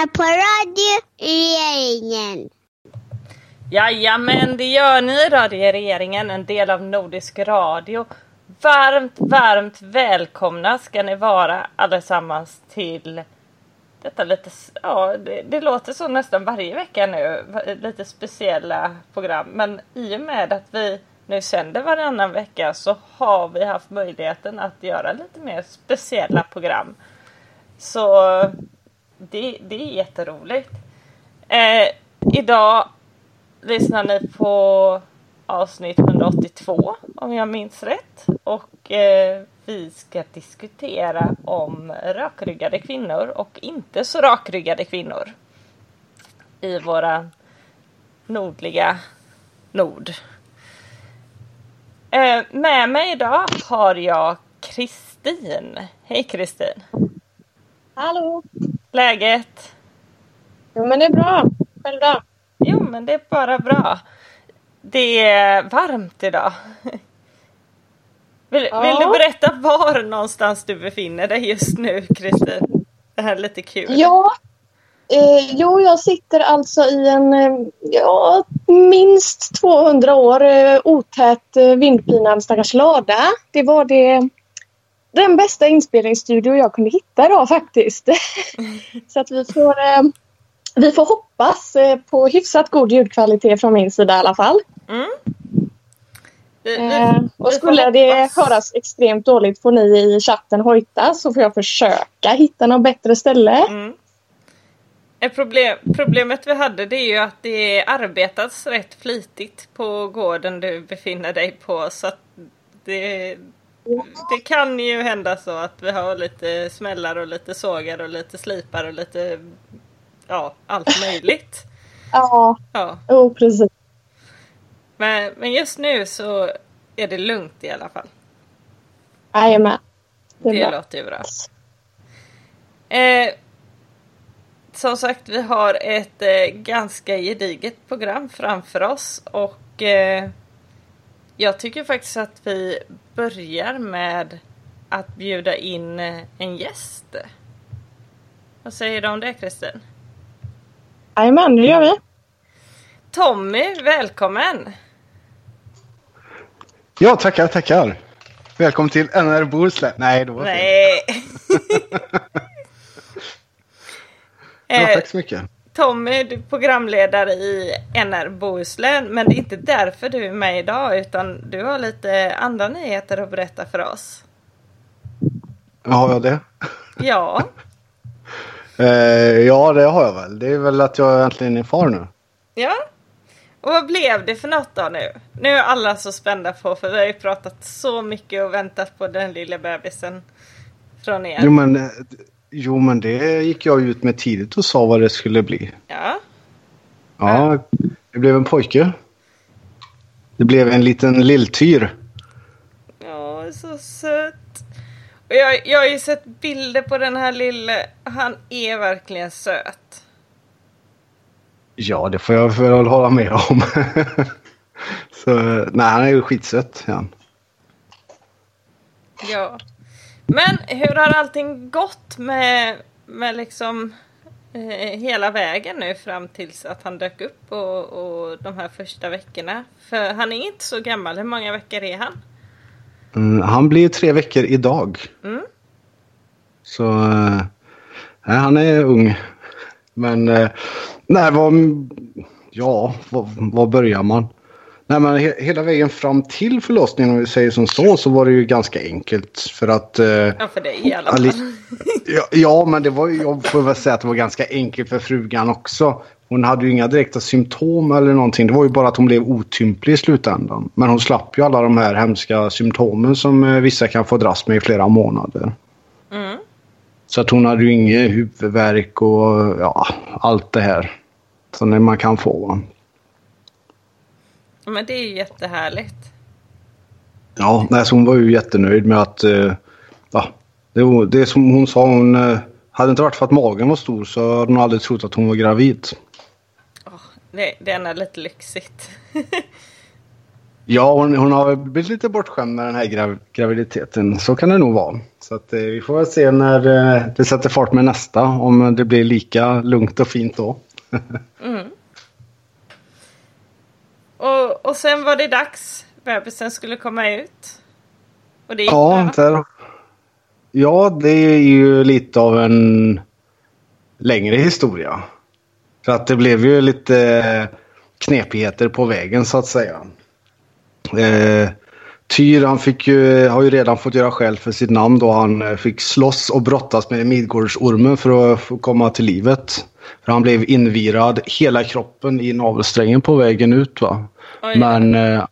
lyssnar på Radio Regeringen. Jajamän, det gör ni Radio Regeringen, en del av Nordisk Radio. Varmt, varmt välkomna ska ni vara allesammans till detta lite, ja det, det, låter så nästan varje vecka nu, lite speciella program. Men i och med att vi nu sänder varannan vecka så har vi haft möjligheten att göra lite mer speciella program. Så det, det är jätteroligt. Eh, idag lyssnar ni på avsnitt 182 om jag minns rätt. Och eh, vi ska diskutera om rakryggade kvinnor och inte så rakryggade kvinnor. I våra nordliga nord. Eh, med mig idag har jag Kristin. Hej Kristin! Hallå! Läget? Jo men det är bra. Själv då? Jo men det är bara bra. Det är varmt idag. Vill, ja. vill, du berätta var någonstans du befinner dig just nu Kristin? Det här är lite kul. Ja, eh, jo jag sitter alltså i en eh, ja, minst 200 år eh, otät eh, vindpinad stackars lada. Det var det den bästa inspelningsstudio jag kunde hitta idag faktiskt. Så att vi får, eh, vi får hoppas eh, på hyfsat god ljudkvalitet från min sida i alla fall. Mm. Vi, vi, eh, och skulle det höras extremt dåligt får ni i chatten hojta så får jag försöka hitta något bättre ställe. Mm. Problem, problemet vi hade det är ju att det arbetats rätt flitigt på gården du befinner dig på så att det, det kan ju hända så att vi har lite smällar och lite sågar och lite slipar och lite ja, allt möjligt. ja, ja. Oh, precis. Men, men just nu så är det lugnt i alla fall. Jajamän. Det, det låter ju bra. Eh, som sagt, vi har ett eh, ganska gediget program framför oss och eh, jag tycker faktiskt att vi börjar med att bjuda in eh, en gäst. Vad säger du om det Kristin? Jajamän, det gör vi. Tommy, välkommen! Ja, tackar, tackar. Välkommen till NR Bohuslän. Nej, då var Nej. ja, tack så mycket. Tommy, du är programledare i NR Bohuslän, men det är inte därför du är med idag, utan du har lite andra nyheter att berätta för oss. Har jag det? Ja. eh, ja, det har jag väl. Det är väl att jag äntligen är far nu. Ja. Och vad blev det för något då nu? Nu är alla så spända på, för vi har ju pratat så mycket och väntat på den lilla bebisen från er. Jo, men eh, Jo, men det gick jag ut med tidigt och sa vad det skulle bli. Ja. Ja, det blev en pojke. Det blev en liten lilltyr. Ja, så söt. Och jag, jag har ju sett bilder på den här lille. Han är verkligen söt. Ja, det får jag väl hålla med om. så, nej, han är ju skitsöt. Ja. ja. Men hur har allting gått med, med liksom eh, hela vägen nu fram tills att han dök upp och, och de här första veckorna? För han är inte så gammal. Hur många veckor är han? Mm, han blir tre veckor idag. Mm. Så eh, han är ung. Men eh, nej, vad, ja, var börjar man? Nej, men he hela vägen fram till förlossningen, om vi säger som så, så var det ju ganska enkelt. För att... Eh, ja, för dig i alla fall. ja, ja, men det var ju, jag får väl säga att det var ganska enkelt för frugan också. Hon hade ju inga direkta symptom eller någonting. Det var ju bara att hon blev otymplig i slutändan. Men hon slapp ju alla de här hemska symptomen som eh, vissa kan få dras med i flera månader. Mm. Så att hon hade ju ingen huvudvärk och ja, allt det här. Som man kan få. Men det är ju jättehärligt. Ja, nej, så hon var ju jättenöjd med att... Eh, ja, det, det som hon sa, hon... Eh, hade inte varit för att magen var stor så hade hon aldrig trott att hon var gravid. Oh, det, det är lite lyxigt. ja, hon, hon har blivit lite bortskämd med den här grav, graviditeten. Så kan det nog vara. Så att, eh, vi får väl se när eh, det sätter fart med nästa. Om det blir lika lugnt och fint då. Och, och sen var det dags. Bebisen skulle komma ut. Och det gick Ja, där, ja, det är ju lite av en längre historia. För att det blev ju lite knepigheter på vägen så att säga. Eh, Tyr han fick ju, har ju redan fått göra skäl för sitt namn då han eh, fick slåss och brottas med Midgårdsormen för att komma till livet. För han blev invirad hela kroppen i navelsträngen på vägen ut. Va? Oj. Men, eh,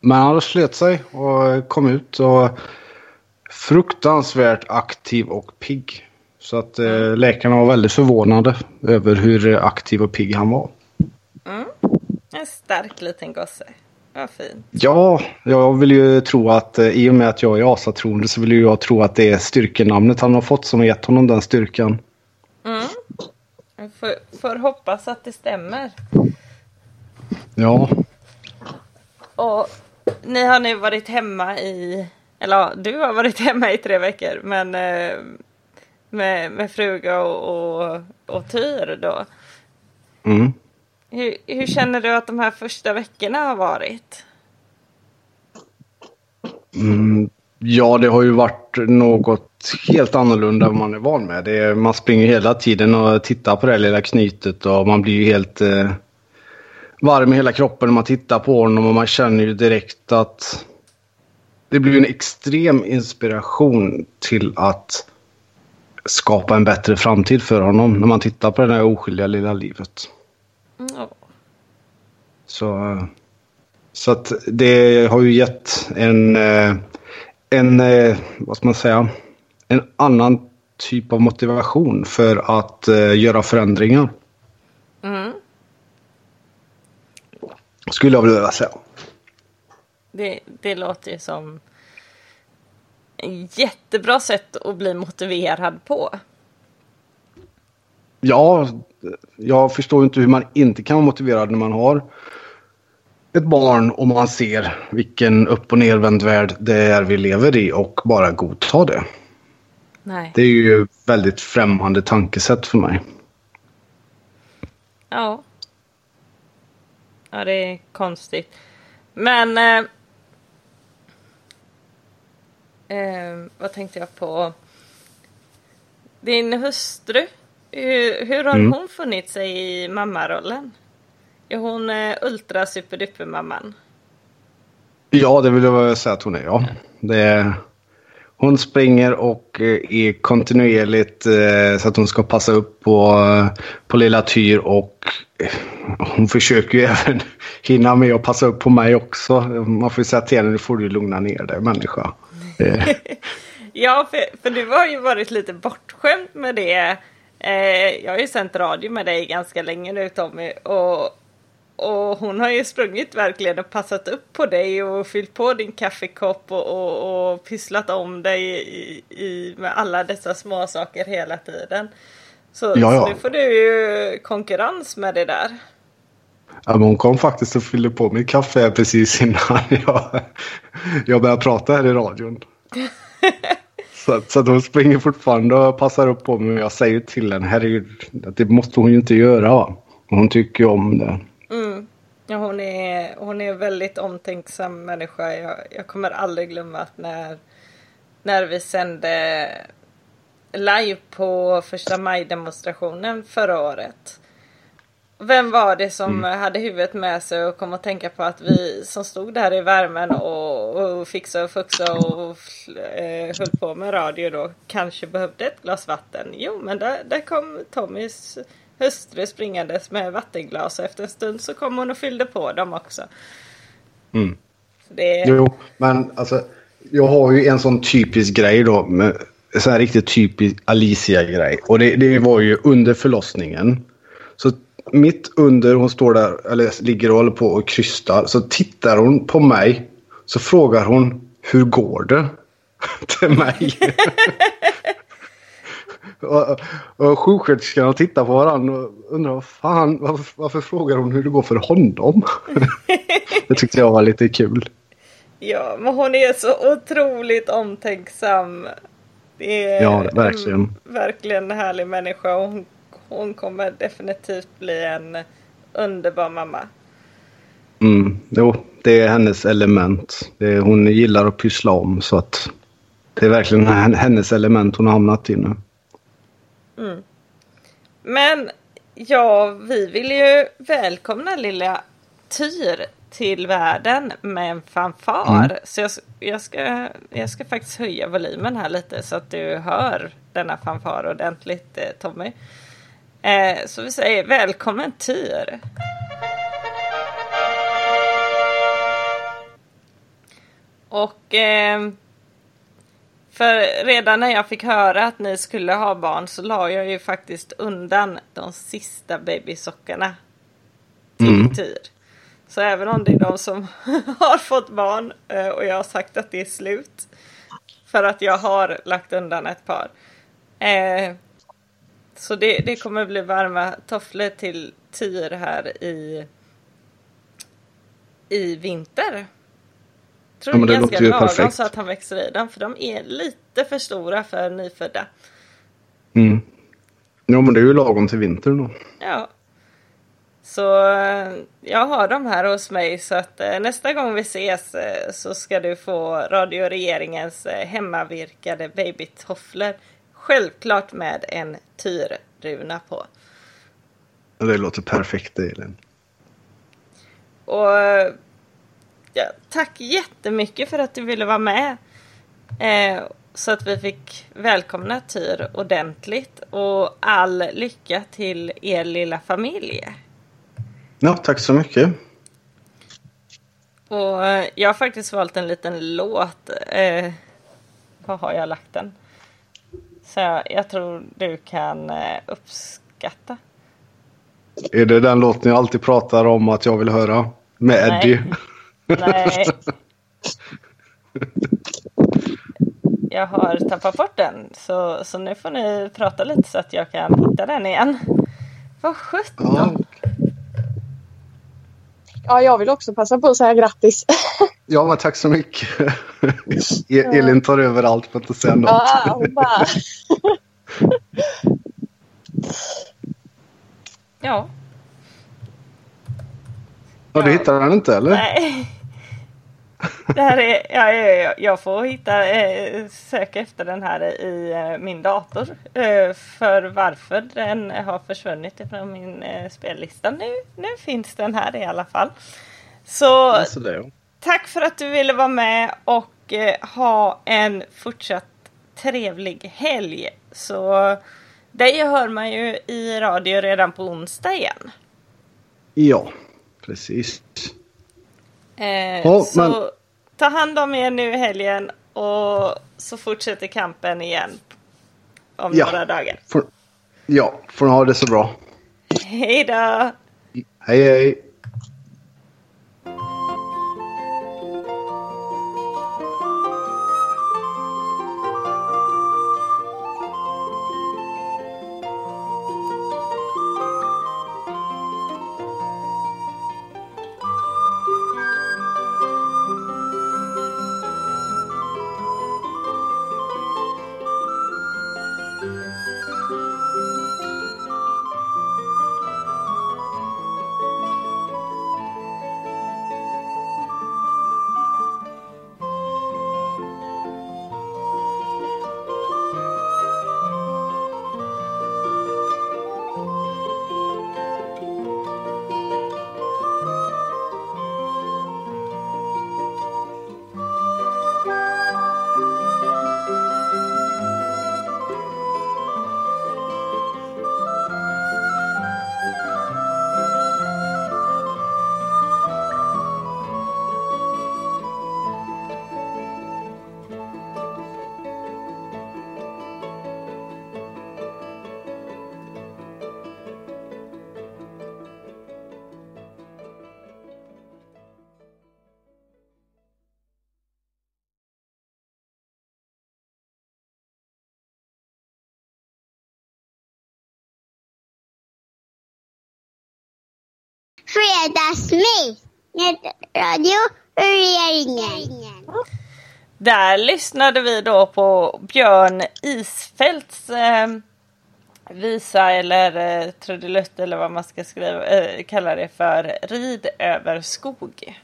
men han slet sig och kom ut. och Fruktansvärt aktiv och pigg. Så att eh, läkarna var väldigt förvånade över hur aktiv och pigg han var. En stark liten gosse. Vad fint. Ja, jag vill ju tro att eh, i och med att jag är asatroende så vill ju jag tro att det är styrkenamnet han har fått som har gett honom den styrkan. Jag får, får hoppas att det stämmer. Ja, Och ni har nu varit hemma i, eller ja, du har varit hemma i tre veckor, men eh, med, med fruga och, och, och Tyr då. mm. Hur, hur känner du att de här första veckorna har varit? ja det har ju varit något helt annorlunda än man är van med. Är, man springer hela tiden och tittar på det lilla knytet och man blir ju helt eh, varm i hela kroppen när man tittar på honom och man känner ju direkt att det blir en extrem inspiration till att skapa en bättre framtid för honom när man tittar på det här oskyldiga lilla livet. Mm, ja. Så, så att det har ju gett en, eh, en, eh, vad ska man säga, en annan typ av motivation för att eh, göra förändringar. Mm. Skulle jag vilja säga. Det, det låter ju som ett jättebra sätt att bli motiverad på. Ja, jag förstår inte hur man inte kan vara motiverad när man har ett barn och man ser vilken upp och nervänd värld det är vi lever i och bara godta det. Nej. Det är ju väldigt främmande tankesätt för mig. Ja. Ja, det är konstigt. Men... Eh, eh, vad tänkte jag på? Din hustru. Hur, hur har Mm. hon funnit sig i mammarollen? Är hon eh, ultra superduper mamman? Ja, det vill jag säga att hon är. Ja. Det är, hon springer och eh, är kontinuerligt eh, så att hon ska passa upp på, eh, på lilla Tyr och hon försöker ju även hinna med att passa upp på mig också. Man får ju säga till henne, nu får du lugna ner dig människa. Ja, för, för du har ju varit lite bortskämd med det. Jag har ju sänt radio med dig ganska länge nu Tommy. Och, och hon har ju sprungit verkligen och passat upp på dig och fyllt på din kaffekopp och, och, och pysslat om dig i, i, med alla dessa små saker hela tiden. Så, Ja, ja. så nu får du ju konkurrens med det där. Ja, men hon kom faktiskt och fyllde på mitt kaffe precis innan jag, jag började prata här i radion. Så, att- så att hon springer fortfarande och passar upp på mig. och Jag säger till henne, herregud, det måste hon ju inte göra. Va? Hon tycker ju om det. Ja, hon, är, hon är väldigt omtänksam människa. Jag, jag kommer aldrig glömma att när, när vi sände live på första maj-demonstrationen förra året. Vem var det som hade huvudet med sig och kom att tänka på att vi som stod där i värmen och, och fixade och fuxade och eh, höll på med radio då kanske behövde ett glas vatten? Jo, men där, där kom Tommys hustru springandes med vattenglas och efter en stund så kom hon och fyllde på dem också. Mm. Det, Jo, men alltså, jag har ju en sån typisk grej då. Med, så här riktigt typisk Alicia-grej. Och det, det var ju under förlossningen. Så mitt under hon står där, eller ligger och håller på och krystar. Så tittar hon på mig. Så frågar hon, hur går det? Till mig. och, och tittar på varandra och undrar vad fan, varför, varför frågar hon hur det går för honom? det tyckte jag var lite kul. Ja, men hon är så otroligt omtänksam Det är Ja, verkligen. en- verkligen en härlig människa och hon, hon kommer definitivt bli en underbar mamma. Mm. Jo, det är hennes element. Är, hon gillar att pyssla om så att det är verkligen hen- hennes element hon har hamnat i nu. Men ja, vi vill ju välkomna lilla Tyr till världen med en fanfar. Så jag, jag, ska, jag ska faktiskt höja volymen här lite så att du hör denna fanfar ordentligt eh, Tommy. Eh, så vi säger välkommen Tyr. Och eh, för redan när jag fick höra att ni skulle ha barn så la jag ju faktiskt undan de sista babysockarna till Mm. Tyr. Så även om det är de som har fått barn eh, och jag har sagt att det är slut för att jag har lagt undan ett par. Eh, så det, det kommer bli varma tofflor till Tyr här i, i vinter. Tror Ja, det är ganska lagom så att han växer i dem för de är lite för stora för nyfödda. Mm. Ja, men det är ju lagom till vintern då. Ja. Så eh, jag har dem här hos mig så att eh, nästa gång vi ses eh, så ska du få Radio Regeringens hemmavirkade babytofflor. Självklart med en tyrruna på. Det låter perfekt Elin. Och ja, tack jättemycket för att du ville vara med. Eh, så att vi fick välkomna Tyr ordentligt och all lycka till er lilla familj. Ja, tack så mycket. Och eh, jag har faktiskt valt en liten låt. Eh, var har jag lagt den? Så jag, jag tror du kan eh, uppskatta. Är det den låten jag alltid pratar om att jag vill höra? Med Nej. Eddie? Nej. Jag har tappat bort den. Så, så nu får ni prata lite så att jag kan hitta den igen. Vad sjutton! Ja. Ja, jag vill också passa på att säga grattis. ja, men tack så mycket. E- Elin tar över allt för att inte säga något. Ja, hon bara... Ja. Ja, du hittar den inte eller? Nej. Det här är, ja, ja, ja, jag får hitta, eh, söka efter den här i eh, min dator. Eh, för varför den har försvunnit ifrån min spellista. Nu, nu finns den här i alla fall. Så Alltså det, ja. tack för att du ville vara med och ha en fortsatt trevlig helg. Så dig hör man ju i radio redan på onsdag igen. ja, precis. Eh, Ja, så men- ta hand om er nu i helgen och så fortsätter kampen igen om Ja. några dagar. Får, ja, får ni ha det så bra. Hej då! Hej hej! Lyssnade vi då på Björn Isfälts eh, visa eller eh, trudelutt eller vad man ska skriva, eh, kalla det för Rid över skog.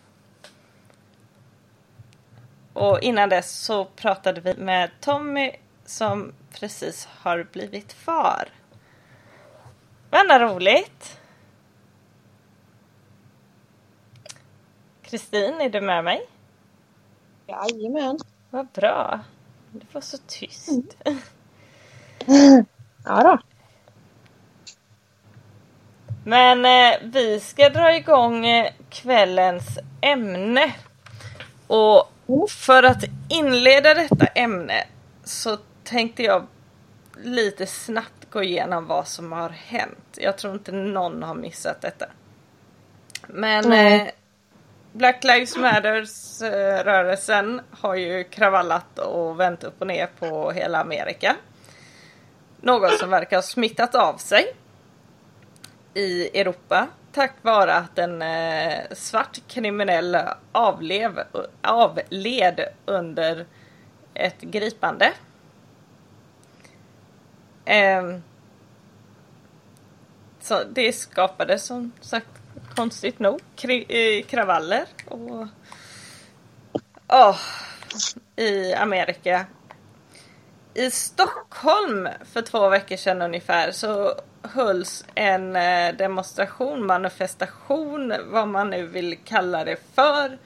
Och innan dess så pratade vi med Tommy som precis har blivit far. Vad roligt! Kristin, är du med mig? Jajamän. Vad bra. Det var så tyst. Mm. Ja då. Men eh, vi ska dra igång eh, kvällens ämne. Och för att inleda detta ämne så tänkte jag lite snabbt gå igenom vad som har hänt. Jag tror inte någon har missat detta. Men eh, Black Lives Matters-rörelsen har ju kravallat och vänt upp och ner på hela Amerika. Något som verkar ha smittat av sig i Europa tack vare att en eh, svart kriminell avlev, avled under ett gripande. Ehm, så det skapade som sagt konstigt nog kri- kravaller och oh, i Amerika. I Stockholm för två veckor sedan ungefär så hölls en eh, demonstration, manifestation, vad man nu vill kalla det för.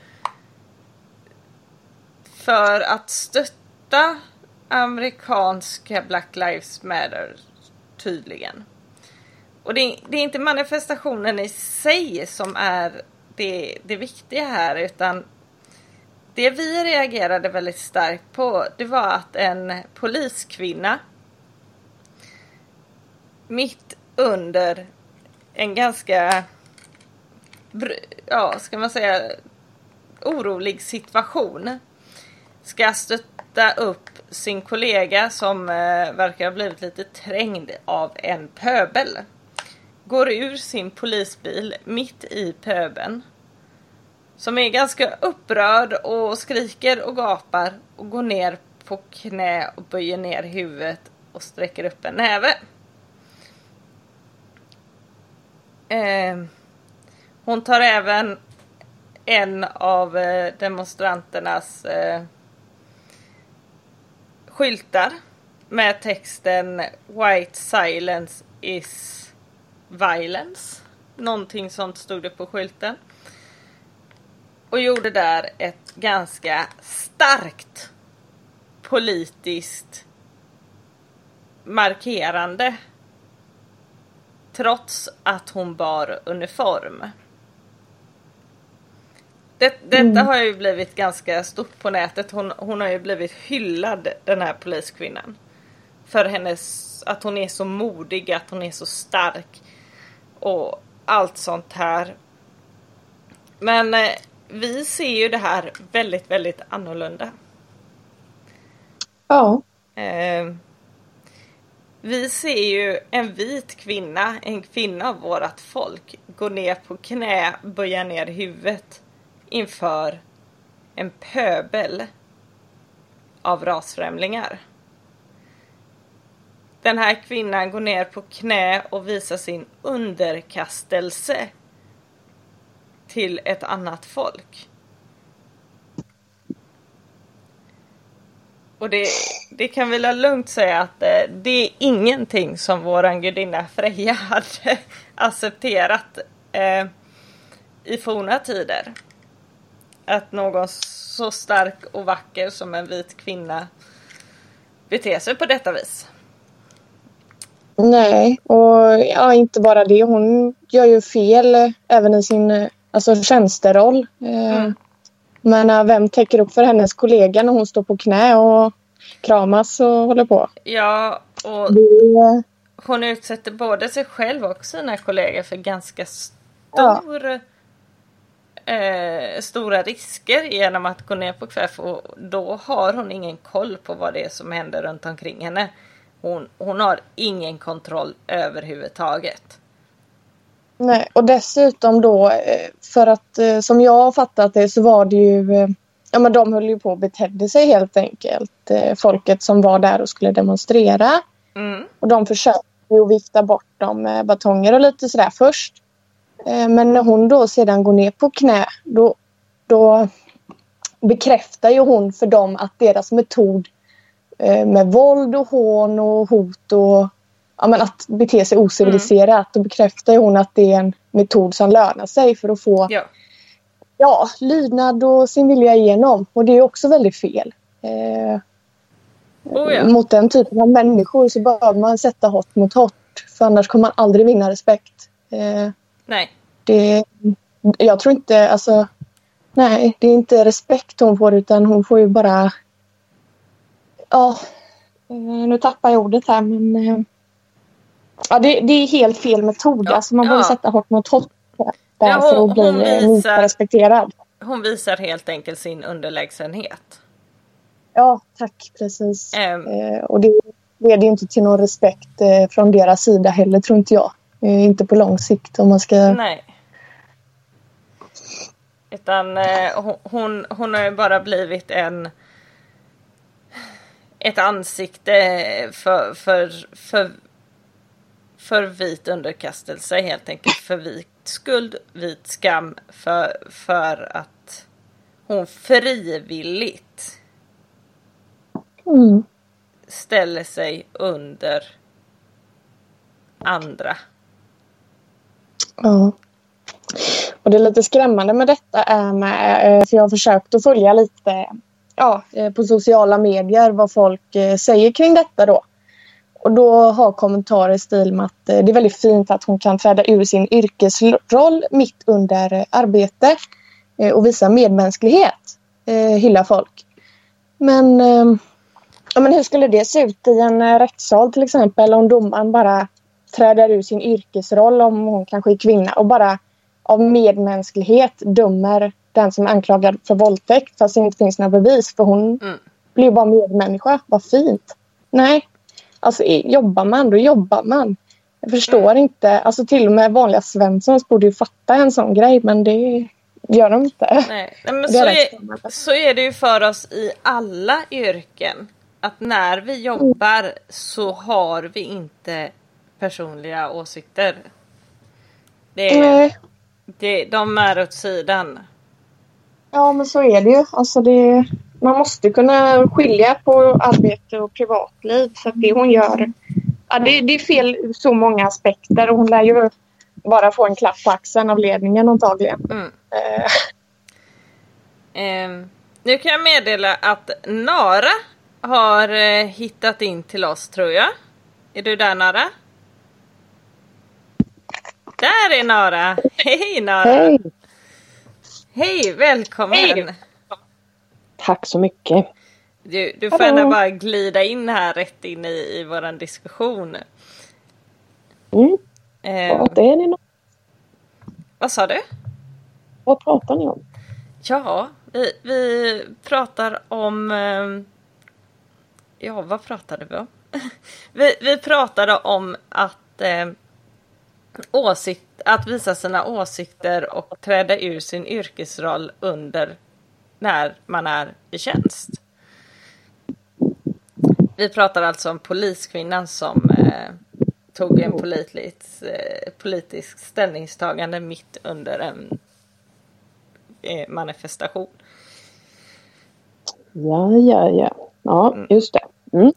För att stötta amerikanska Black Lives Matter tydligen. Och det, det, är inte manifestationen i sig som är det, det viktiga här utan det vi reagerade väldigt starkt på det var att en poliskvinna mitt under en ganska, ja ska man säga, orolig situation ska stötta upp sin kollega som eh, verkar ha blivit lite trängd av en pöbel. Går ur sin polisbil mitt i pöbeln. Som är ganska upprörd och skriker och gapar och går ner på knä och böjer ner huvudet och sträcker upp en näve. Eh, hon tar även en av eh, demonstranternas eh, skyltar med texten White silence is violence. Någonting sånt stod det på skylten. Och gjorde där ett ganska starkt politiskt markerande trots att hon bar uniform. Det, detta mm. har ju blivit ganska stort på nätet. Hon, hon har ju blivit hyllad den här poliskvinnan. För hennes, att hon är så modig, att hon är så stark. Och allt sånt här. Men eh, vi ser ju det här väldigt, väldigt annorlunda. Ja. Eh, vi ser ju en vit kvinna, en kvinna av vårat folk, gå ner på knä, böja ner huvudet inför en pöbel av rasfrämlingar. Den här kvinnan går ner på knä och visar sin underkastelse till ett annat folk. Och det, det kan vi lugnt säga att eh, det är ingenting som våran gudinna Freja hade accepterat eh, i forna tider. Att någon så stark och vacker som en vit kvinna beter sig på detta vis. Nej, och ja, inte bara det. Hon gör ju fel eh, även i sin eh, alltså, tjänsteroll. Eh, mm. Men vem täcker upp för hennes kollega när hon står på knä och kramas och håller på? Ja, och det... hon utsätter både sig själv och sina kollegor för ganska stor, ja. eh, stora risker genom att gå ner på kväff och då har hon ingen koll på vad det är som händer runt omkring henne. Hon, hon har ingen kontroll överhuvudtaget. Nej, och dessutom då eh, för att eh, som jag har fattat det så var det ju eh, ja, men de höll ju på och betedde sig helt enkelt. Folket som var där och skulle demonstrera. Mm. Och de försökte ju vifta bort dem med batonger och lite sådär först. Men när hon då sedan går ner på knä då, då bekräftar ju hon för dem att deras metod med våld och hån och hot och ja, men att bete sig ociviliserat. Då bekräftar hon att det är en metod som lönar sig för att få Ja. ja, lydnad och sin vilja igenom. Och det är också väldigt fel. Eh, Oh, ja. Mot den typen av människor så behöver man sätta hårt mot hårt. För annars kommer man aldrig vinna respekt. Eh, Nej. det, jag tror inte, alltså... Nej, det är inte respekt hon får utan hon får ju bara... Ja, eh, nu tappar jag ordet här men... eh, Ja, det, det är helt fel metod. Ja, Alltså man ja. behöver sätta hårt mot hårt där Ja, för att bli eh, visar- respekterad. Hon visar helt enkelt sin underlägsenhet. Ja, tack. Precis. Eh, och det leder ju inte till någon respekt från deras sida heller, tror inte jag. Inte på lång sikt om man ska... Nej. Utan hon- hon, hon har ju bara blivit en ett ansikte för, för, för, för vit underkastelse helt enkelt. För vit skuld, vit skam för, för att hon frivilligt Mm. ställer sig under andra. Ja. Och det är lite skrämmande med detta är med, eh, för jag har försökt att följa lite ja, eh, på sociala medier vad folk eh, säger kring detta då. Och då har kommentarer i stil med att eh, det är väldigt fint att hon kan träda ur sin yrkesroll mitt under arbete och visa medmänsklighet, hylla folk. Men, ja, men hur skulle det se ut i en rättssal till exempel om domaren bara träder ur sin yrkesroll om hon kanske är kvinna och bara av medmänsklighet dömer den som är anklagad för våldtäkt fast det inte finns några bevis för hon Mm. blir bara medmänniska. Vad fint. Nej, alltså jobbar man då jobbar man. Jag förstår inte, alltså till och med vanliga Svenssons borde ju fatta en sån grej men det gör de inte. Nej, nej men så är är, så är det ju för oss i alla yrken. Att när vi jobbar så har vi inte personliga åsikter. Det är, Nej, det, de är åt sidan. Ja men så är det ju. Alltså det, man måste kunna skilja på arbete och privatliv för det hon gör Ja, det, det är fel ur så många aspekter och hon lär ju bara få en klapp på axeln av ledningen antagligen. Mm. Eh, Ehm, nu kan jag meddela att Nara har eh, hittat in till oss tror jag. Är du där Nara? Där är Nara! Hej Nara! Hej! Hej, välkommen! Hej. Tack så mycket. Du, du får gärna bara glida in här rätt in i, i våran diskussion. Mm. Ehm, Vad är ni nå- vad sa du? Vad pratar ni om? Ja, vi, vi pratar om... ehm, Ja, vad pratade vi om? vi, vi pratade om att eh, åsikt, att visa sina åsikter och träda ur sin yrkesroll under när man är i tjänst. Vi pratar alltså om poliskvinnan som eh, tog en politisk, eh, politisk ställningstagande mitt under en eh, manifestation. Ja, ja, ja. Ja, just det. Mm.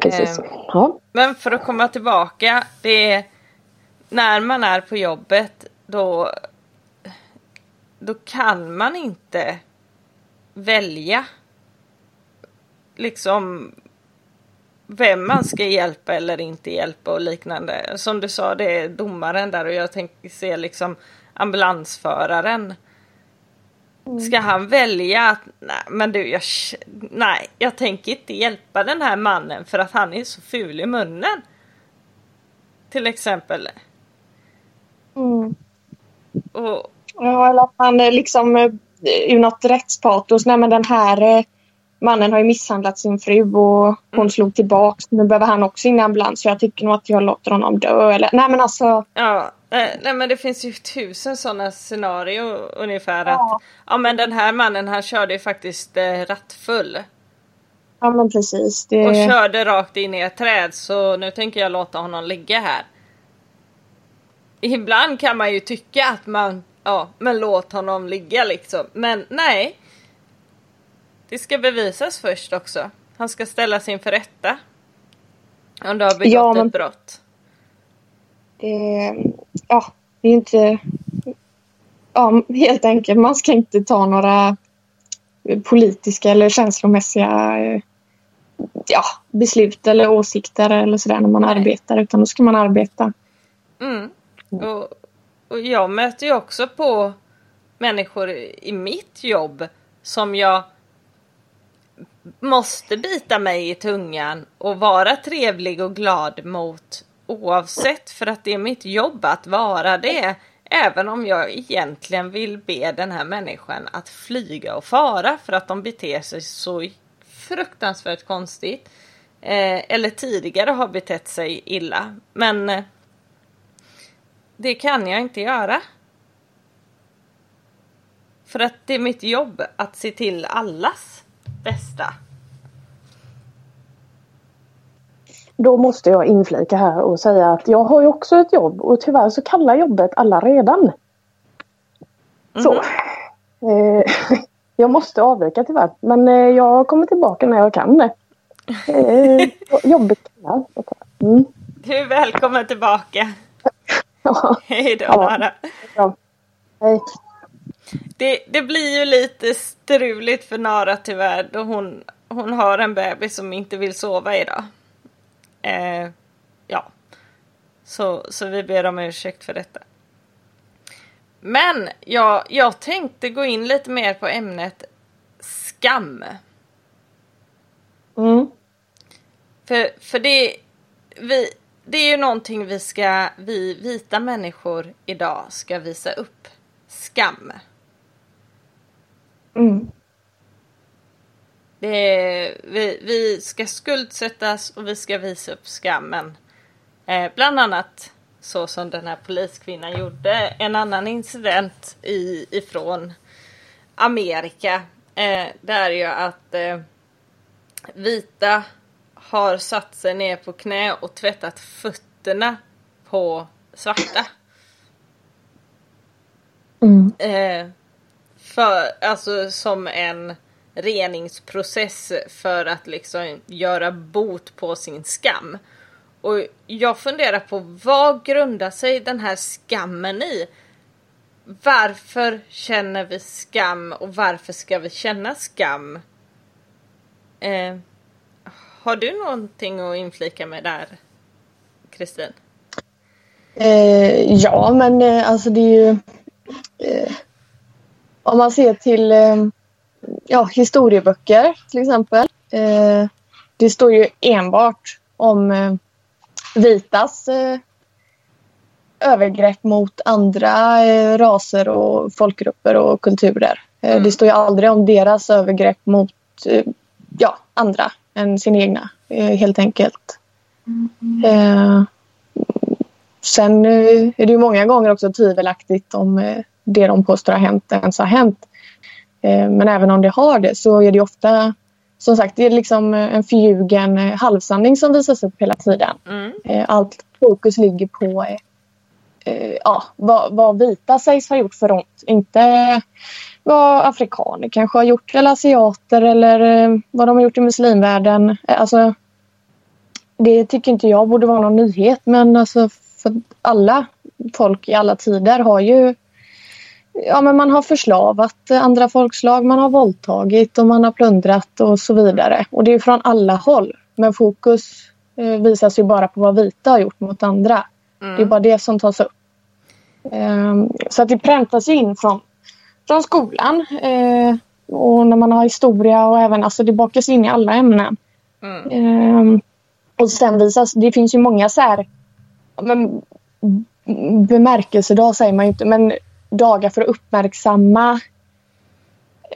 Precis. Ehm. Ja. Men för att komma tillbaka, det är när man är på jobbet då då kan man inte välja liksom vem man ska hjälpa eller inte hjälpa och liknande. Som du sa, det är domaren där och jag tänker se liksom ambulansföraren. Ska han välja att nej, men du, jag, nej, jag tänker inte hjälpa den här mannen för att han är så ful i munnen. Till exempel. Mm. Och, Ja, eller att man eh, liksom eh, ur något rättspatos, nej men den här eh, mannen har ju misshandlat sin fru och hon slog tillbaks. Nu behöver han också in i ambulans så jag tycker nog att jag låter honom dö. Eller, nej men alltså. Ja, eh, nej men det finns ju tusen sådana scenario ungefär. Ja. Att, ja men den här mannen han körde ju faktiskt eh, rattfull. Ja men precis. Det, Och körde rakt in i ett träd så nu tänker jag låta honom ligga här. Ibland kan man ju tycka att man, ja men låt honom ligga liksom. Men nej. Det ska bevisas först också. Han ska ställas inför rätta. Om du har begått Ja, men- ett brott. det, ja, det är inte... Ja, helt enkelt. Man ska inte ta några politiska eller känslomässiga ja, beslut eller åsikter eller sådär när man Nej. arbetar. Utan då ska man arbeta. Mm. Och, och jag möter ju också på människor i mitt jobb som jag måste bita mig i tungan och vara trevlig och glad mot oavsett för att det är mitt jobb att vara det. Även om jag egentligen vill be den här människan att flyga och fara för att de beter sig så fruktansvärt konstigt. Eh, eller tidigare har betett sig illa. Men eh, det kan jag inte göra. För att det är mitt jobb att se till allas bästa. Då måste jag inflika här och säga att jag har ju också ett jobb och tyvärr så kallar jobbet alla redan. Så. Eh, jag måste avvika tyvärr men eh, jag kommer tillbaka när jag kan det. Eh, jobbet kallar. Mm. Du är välkommen tillbaka. Hej då Ja. Bra. Hej. Det, det blir ju lite struligt för Nara tyvärr då hon, hon har en bebis som inte vill sova idag. Eh, ja. Så, så vi ber om ursäkt för detta. Men jag, jag tänkte gå in lite mer på ämnet skam. Mm. För, för det, vi, det är ju någonting vi ska, vi vita människor idag ska visa upp. Skam. Mm. Det är, vi, vi ska skuldsättas och vi ska visa upp skammen. Eh, bland annat så som den här poliskvinnan gjorde. En annan incident i, ifrån Amerika. Eh, det är ju att eh, vita har satt sig ner på knä och tvättat fötterna på svarta. Mm. Eh, för, alltså som en reningsprocess för att liksom göra bot på sin skam. Och jag funderar på vad grundar sig den här skammen i? Varför känner vi skam och varför ska vi känna skam? Eh, har du någonting att inflika med där, Kristin? Eh, ja, men eh, alltså det är ju... Eh, om man ser till eh, ja, historieböcker till exempel. Eh, det står ju enbart om eh, vitas övergrepp mot andra raser och folkgrupper och kulturer. Mm. Det står ju aldrig om deras övergrepp mot ja, andra än sin egna, eh, helt enkelt. Eh, Sen eh, är det ju många gånger också tvivelaktigt om eh, det de påstår har hänt ens har hänt. Eh, Men även om det har det så är det ofta som sagt det är liksom en förljugen halvsanning som visas upp hela tiden. Mm. Allt fokus ligger på ja, vad, vad vita sägs ha gjort för ont. Inte vad afrikaner kanske har gjort eller asiater eller eh, vad de har gjort i muslimvärlden. Eh, Alltså, det tycker inte jag borde vara någon nyhet men alltså för alla folk i alla tider har ju Ja men man har förslavat andra folkslag, man har våldtagit och man har plundrat och så vidare. Och det är från alla håll. Men fokus eh, visas ju bara på vad vita har gjort mot andra. Mm. Det är bara det som tas upp. Ehm, så att det präntas in från, från skolan. Eh, och när man har historia och även alltså det bakas in i alla ämnen. Mm. Ehm, och sen visas, det finns ju många så här, men, bemärkelsedag säger man ju inte, men dagar för att uppmärksamma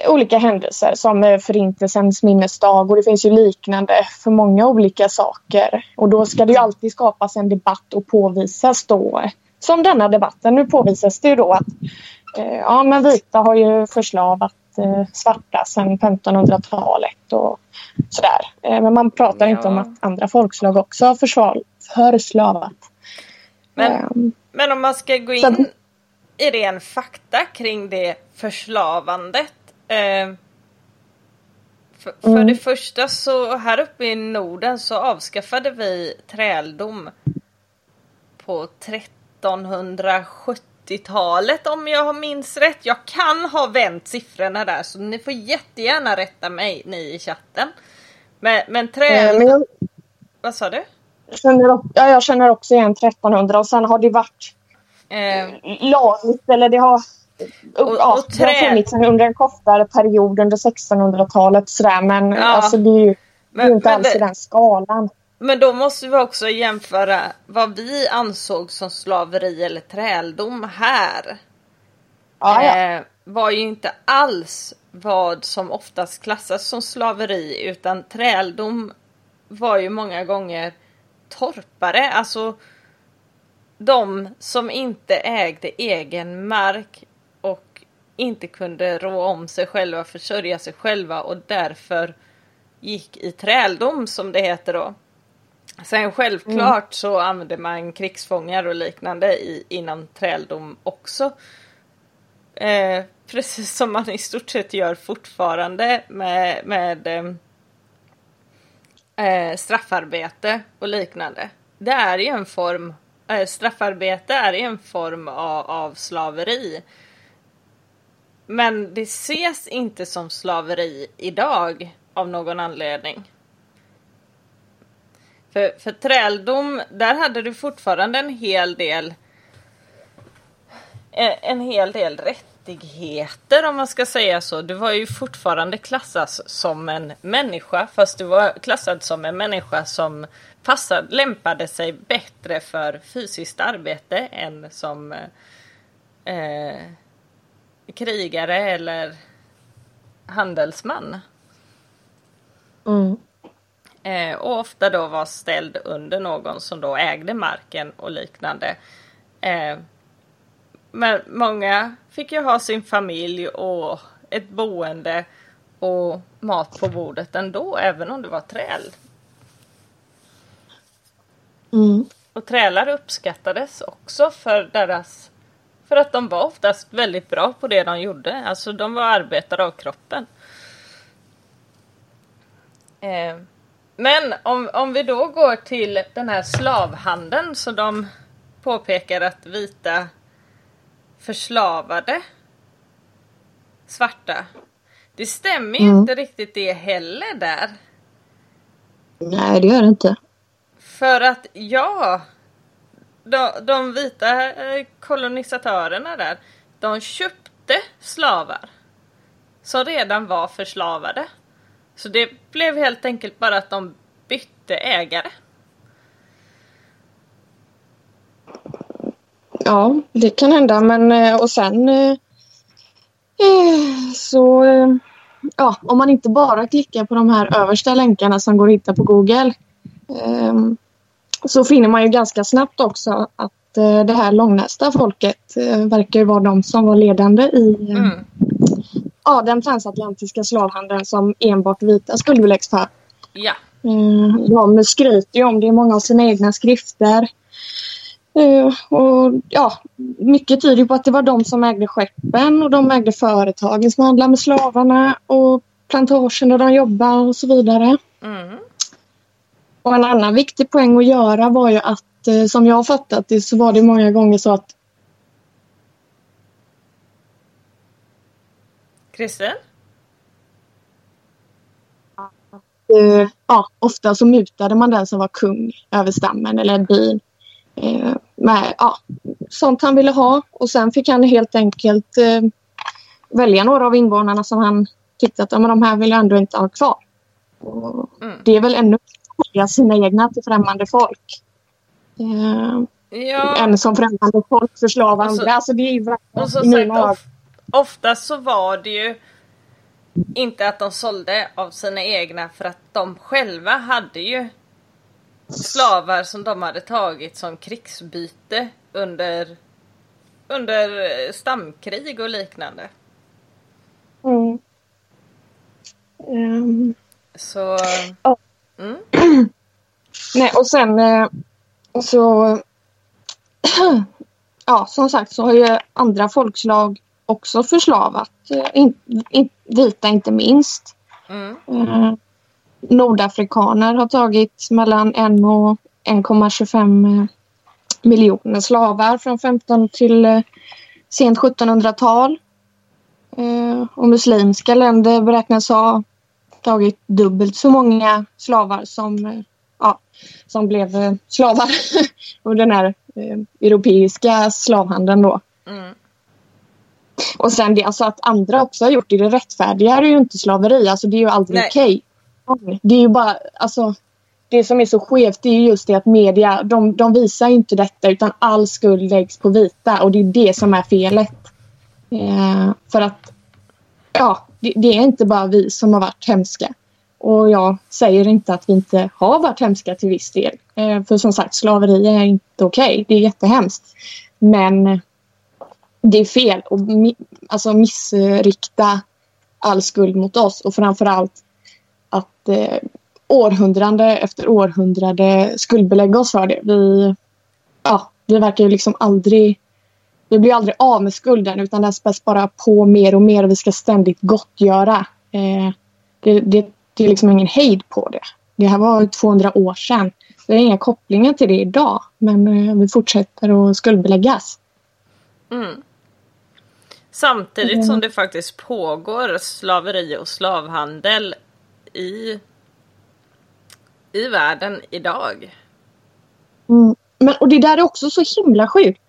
olika händelser som eh, Förintelsens minnesdag och det finns ju liknande för många olika saker. Och då ska det ju alltid skapas en debatt och påvisas då, eh, som denna debatten, nu påvisas det ju då att eh, ja men vita har ju förslavat eh, svarta sedan 1500-talet och sådär. Eh, men man pratar Ja. inte om att andra folkslag också har förslavat. Men, Ehm, men om man ska gå Så- in i ren fakta kring det förslavandet. Eh, för, för Mm. det första så här uppe i Norden så avskaffade vi träldom på 1370-talet om jag minns rätt. Jag kan ha vänt siffrorna där så ni får jättegärna rätta mig ni i chatten. Men, men eh, träldom, men jag vad sa du? känner, o- ja, jag känner också igen 1300 och sen har det varit Eh, lagligt eller det har, Och- ja, och det har trä- funnits under en kortare period under 1600-talet sådär men Ja. alltså det är ju, det är Men- inte men alls det- i den skalan. Men då måste vi också jämföra vad vi ansåg som slaveri eller träldom här. Ja, ja. Eh, var ju inte alls vad som oftast klassas som slaveri utan träldom var ju många gånger torpare, alltså de som inte ägde egen mark och inte kunde rå om sig själva, försörja sig själva och därför gick i träldom som det heter då. Sen självklart så använde man krigsfångar och liknande i, inom träldom också. Eh, precis som man i stort sett gör fortfarande med, med eh, eh, straffarbete och liknande. Det är ju en form, eh, straffarbete är ju en form av, av slaveri. Men det ses inte som slaveri idag av någon anledning. För, för träldom, där hade du fortfarande en hel del eh, en, hel del rättigheter om man ska säga så. Du var ju fortfarande klassad som en människa fast du var klassad som en människa som passad, lämpade sig bättre för fysiskt arbete än som eh, krigare eller handelsman. Mm. Eh, och ofta då var ställd under någon som då ägde marken och liknande. Eh, men många fick ju ha sin familj och ett boende och mat på bordet ändå, även om det var träl. Mm. Och trälar uppskattades också för deras för att de var oftast väldigt bra på det de gjorde. Alltså de var arbetare av kroppen. Eh, men om, om vi då går till den här slavhandeln så de påpekar att vita förslavade svarta. Det stämmer ju Mm. inte riktigt det heller där. Nej, det gör det inte. För att ja, de, de vita eh, kolonisatörerna där, de köpte slavar som redan var förslavade. Så det blev helt enkelt bara att de bytte ägare. Ja, det kan hända. Men eh, och sen eh, eh, så ja, om man inte bara klickar på de här översta länkarna som går att hitta på Google eh, så finner man ju ganska snabbt också att det här långnästa folket verkar ju vara de som var ledande i Mm. Ja, den transatlantiska slavhandeln som enbart vita skuldbeläggs för. Ja, Eh, De skryter ju om det i många av sina egna skrifter. Eh, Och ja, mycket tyder på att det var de som ägde skeppen och de ägde företagen som handlade med slavarna och plantagen där de jobbade och så vidare. mm. Och en annan viktig poäng att göra var ju att eh, som jag har fattat det så var det många gånger så att Kristin? eh, ja, ofta så mutade man den som var kung över stammen eller byn. Eh, med ja, sånt han ville ha och sen fick han helt enkelt eh, välja några av invånarna som han tyckte att ja, men de här vill jag ändå inte ha kvar. Mm. Det är väl ännu att sina egna till främmande folk. Ja, än som främmande folk förslava Och så- andra. Alltså det är ju och i sagt mina ögon. of, ofta så var det ju inte att de sålde av sina egna för att de själva hade ju slavar som de hade tagit som krigsbyte under, under stamkrig och liknande. Mm. Ehm, Så... Mm, nej, och sen eh, så... ja, som sagt så har ju andra folkslag också förslavat. eh, In, in, vita inte minst. mm, Eh, Nordafrikaner har tagit mellan 1 och 1,25 eh, miljoner slavar från 15 till eh, sent 1700-tal. Eh, och muslimska länder beräknas ha tagit dubbelt så många slavar som, eh, ja, som blev slavar under den här europeiska slavhandeln då. mm. Och sen det alltså att andra också har gjort det, det rättfärdigar ju inte slaveri. Alltså det är ju aldrig okej. Det är ju bara, alltså det som är så skevt det är ju just det att media, de, de visar inte detta utan all skuld läggs på vita och det är det som är felet. Eh, för att, ja, det, det är inte bara vi som har varit hemska. Och jag säger inte att vi inte har varit hemska till viss del. Eh, för som sagt, slaveri är inte okej. Det är jättehemskt. Men det är fel att mi- alltså missrikta all skuld mot oss och framförallt att eh, århundrade efter århundrade skuldbelägga oss för det. Vi, ja, vi verkar ju liksom aldrig vi blir aldrig av med skulden utan den späs bara på mer och mer och vi ska ständigt gottgöra. Eh, det, det, det är liksom ingen hejd på det. Det här var 200 år sedan. Det är inga kopplingar till det idag men eh, vi fortsätter att skuldbeläggas. Mm. Samtidigt Mm. som det faktiskt pågår slaveri och slavhandel i, i världen idag. Mm. Men, och det där är också så himla sjukt.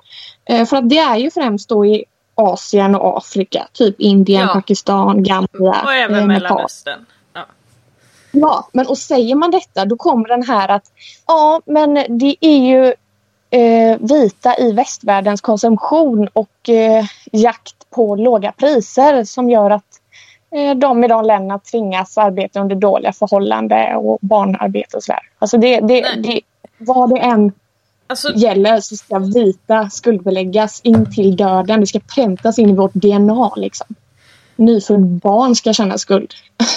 Eh, för att det är ju främst då i Asien och Afrika. Typ Indien, Ja. Pakistan, Gambia, Och även eh. Mellanöstern. Ja. Ja, men och säger man detta då kommer den här att ja, men det är ju eh, vita i västvärldens konsumtion och eh, jakt på låga priser som gör att eh, de i de länderna tvingas arbeta under dåliga förhållanden och barnarbete och sådär. Alltså det, det, det, vad det än Alltså, gäller så ska vita skuldbeläggas in till döden. Det ska präntas in i vårt DNA liksom. Nyfödd barn ska känna skuld.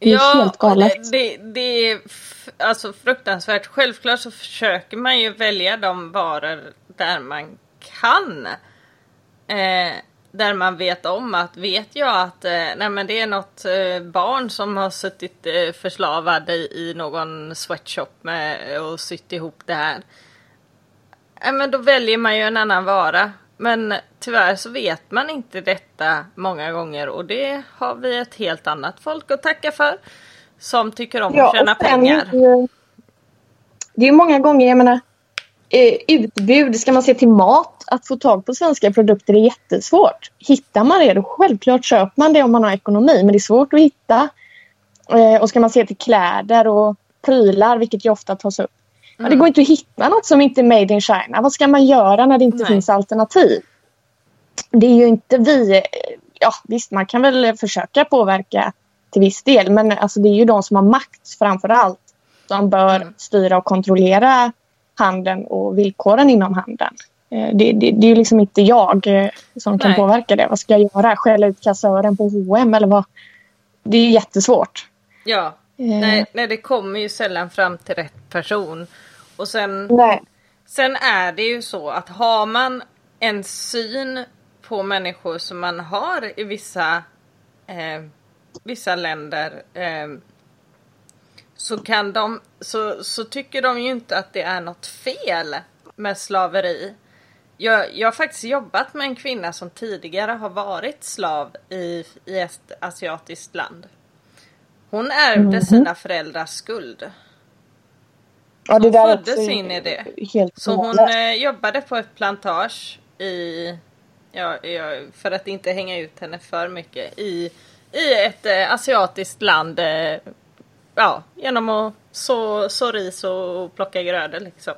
Det är helt galet. Det, det, är alltså fruktansvärt. Självklart så försöker man ju välja de varor där man kan. Eh, där man vet om att, vet jag att eh, nej men det är något eh, barn som har suttit eh, förslavad i, någon sweatshop med, och sytt ihop det här. Ja, men då väljer man ju en annan vara. Men tyvärr så vet man inte detta många gånger och det har vi ett helt annat folk att tacka för. Som tycker om att tjäna pengar. Det är många gånger, jag menar, utbud, ska man se till mat, att få tag på svenska produkter är jättesvårt. Hittar man det, då självklart köper man det om man har ekonomi, men det är svårt att hitta. Eh, och ska man se till kläder och prylar, vilket ju ofta tas upp. Ja, det Mm. går inte att hitta något som inte är made in China. Vad ska man göra när det inte Nej. finns alternativ? Det är ju inte vi... eh, Ja, visst, man kan väl försöka påverka till viss del, men alltså, det är ju de som har makt framför allt som bör Mm. styra och kontrollera handeln och villkoren inom handeln. Eh, Det, det, det är ju liksom inte jag eh, som kan Nej. påverka det. Vad ska jag göra? Skälla ut kassören på H&M eller vad? Det är jättesvårt. Ja, Eh, nej, nej det kommer ju sällan fram till rätt person. Och sen, nej. sen är det ju så att har man en syn på människor som man har i vissa, eh, vissa länder eh, så kan de, så, så tycker de ju inte att det är något fel med slaveri. Jag, jag har faktiskt jobbat med en kvinna som tidigare har varit slav i, i ett asiatiskt land. Hon ärvde Mhm. sina föräldrars skuld. Ja, det Hon föddes in i det. Så hon eh, jobbade på ett plantage i, ja, ja, för att inte hänga ut henne för mycket, i, i ett eh, asiatiskt land. Eh, ja, genom att så, så ris och plocka grödor liksom.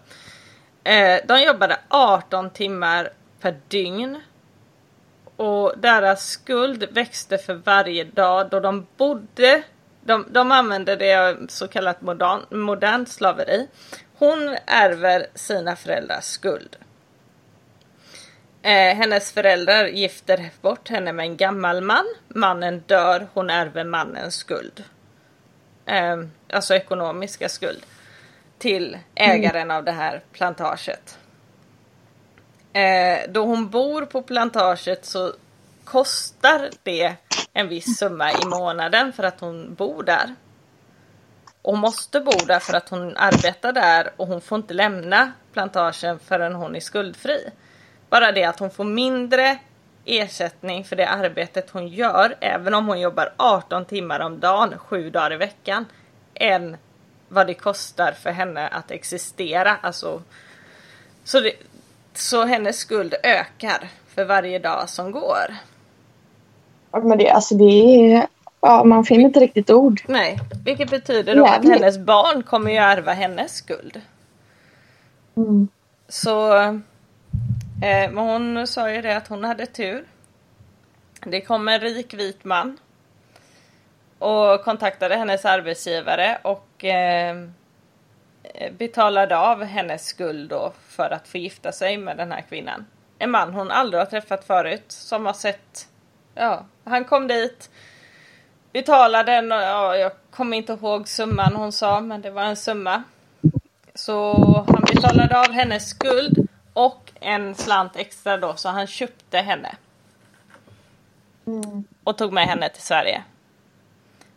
Eh, de jobbade 18 timmar per dygn. Och deras skuld växte för varje dag då de bodde. De, de använde det så kallat modern, modernt slaveri. Hon ärver sina föräldrars skuld. Eh, hennes föräldrar gifter bort henne med en gammal man. Mannen dör, hon ärver mannens skuld. Eh, alltså ekonomiska skuld. Till ägaren av det här plantaget. Eh, då hon bor på plantaget så kostar det en viss summa i månaden för att hon bor där. Och hon måste bo där för att hon arbetar där och hon får inte lämna plantagen förrän hon är skuldfri. Bara det att hon får mindre ersättning för det arbetet hon gör, även om hon jobbar 18 timmar om dagen, sju dagar i veckan, än vad det kostar för henne att existera. Alltså, så, det, så hennes skuld ökar för varje dag som går. Ja, men det, alltså det är... Ja, man finner inte riktigt ord. Nej, vilket betyder då Jävligt. att hennes barn kommer ju ärva hennes skuld. Mm. Så Eh, men hon sa ju det att hon hade tur. Det kom en rik vit man och kontaktade hennes arbetsgivare och eh, betalade av hennes skuld då för att få gifta sig med den här kvinnan. En man hon aldrig har träffat förut som har sett, ja, han kom dit, betalade en, ja, jag kommer inte ihåg summan hon sa men det var en summa. Så han betalade av hennes skuld och en slant extra då så han köpte henne. Och tog med henne till Sverige.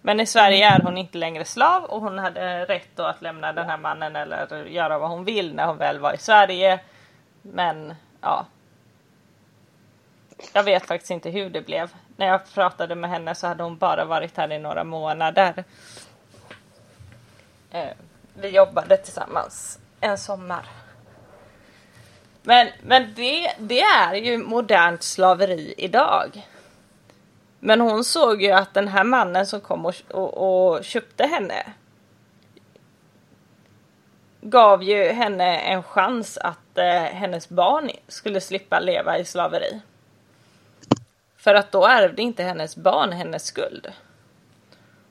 Men i Sverige är hon inte längre slav och hon hade rätt då att lämna den här mannen eller göra vad hon vill när hon väl var i Sverige. Men ja. Jag vet faktiskt inte hur det blev. När jag pratade med henne så hade hon bara varit här i några månader. Eh, vi jobbade tillsammans en sommar. Men, men det, det är ju modernt slaveri idag. Men hon såg ju att den här mannen som kom och, och, och köpte henne gav ju henne en chans att eh, hennes barn skulle slippa leva i slaveri. För att då ärvde inte hennes barn hennes skuld.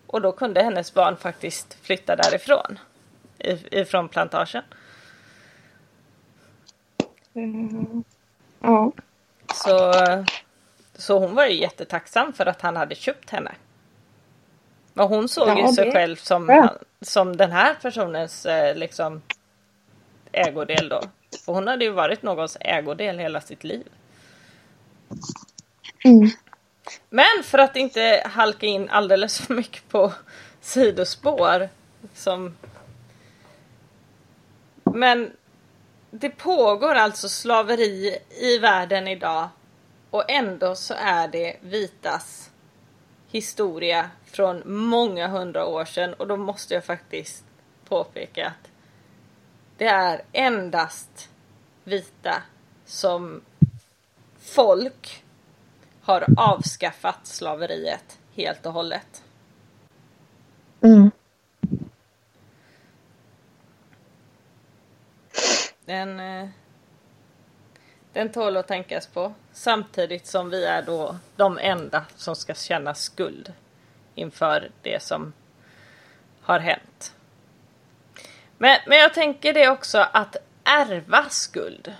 Och då kunde hennes barn faktiskt flytta därifrån. Ifrån plantagen. Ja. Så, så hon var ju jättetacksam för att han hade köpt henne. Men hon såg Ja, ju sig det- själv som, ja. som den här personens eh, liksom ägodel då. För hon hade ju varit någons ägodel hela sitt liv. Mm. Men för att inte halka in alldeles för mycket på sidospår. Som... Men det pågår alltså slaveri i världen idag. Och ändå så är det vitas historia från många hundra år sedan. Och då måste jag faktiskt påpeka att det är endast vita som folk har avskaffat slaveriet helt och hållet. Mm. Den, eh, den tål att tänkas på. Samtidigt som vi är då de enda som ska känna skuld inför det som har hänt. Men, men jag tänker det också att ärva skuld.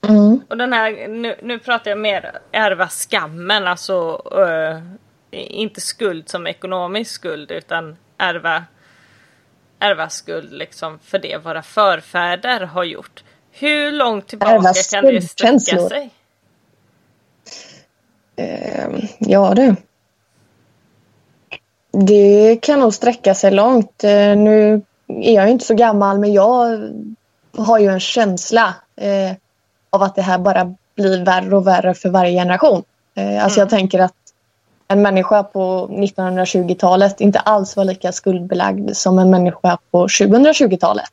Mm. Och den här, nu, nu pratar jag mer ärva skammen, alltså eh, inte skuld som ekonomisk skuld utan ärva, ärva skuld liksom för det våra förfäder har gjort. Hur långt tillbaka kan det sträcka sig? Ehm, ja du. Det kan nog sträcka sig långt. Eh, Nu är jag ju inte så gammal men jag har ju en känsla eh, av att det här bara blir värre och värre för varje generation. Eh, alltså jag tänker att en människa på 1920-talet inte alls var lika skuldbelagd som en människa på 2020-talet.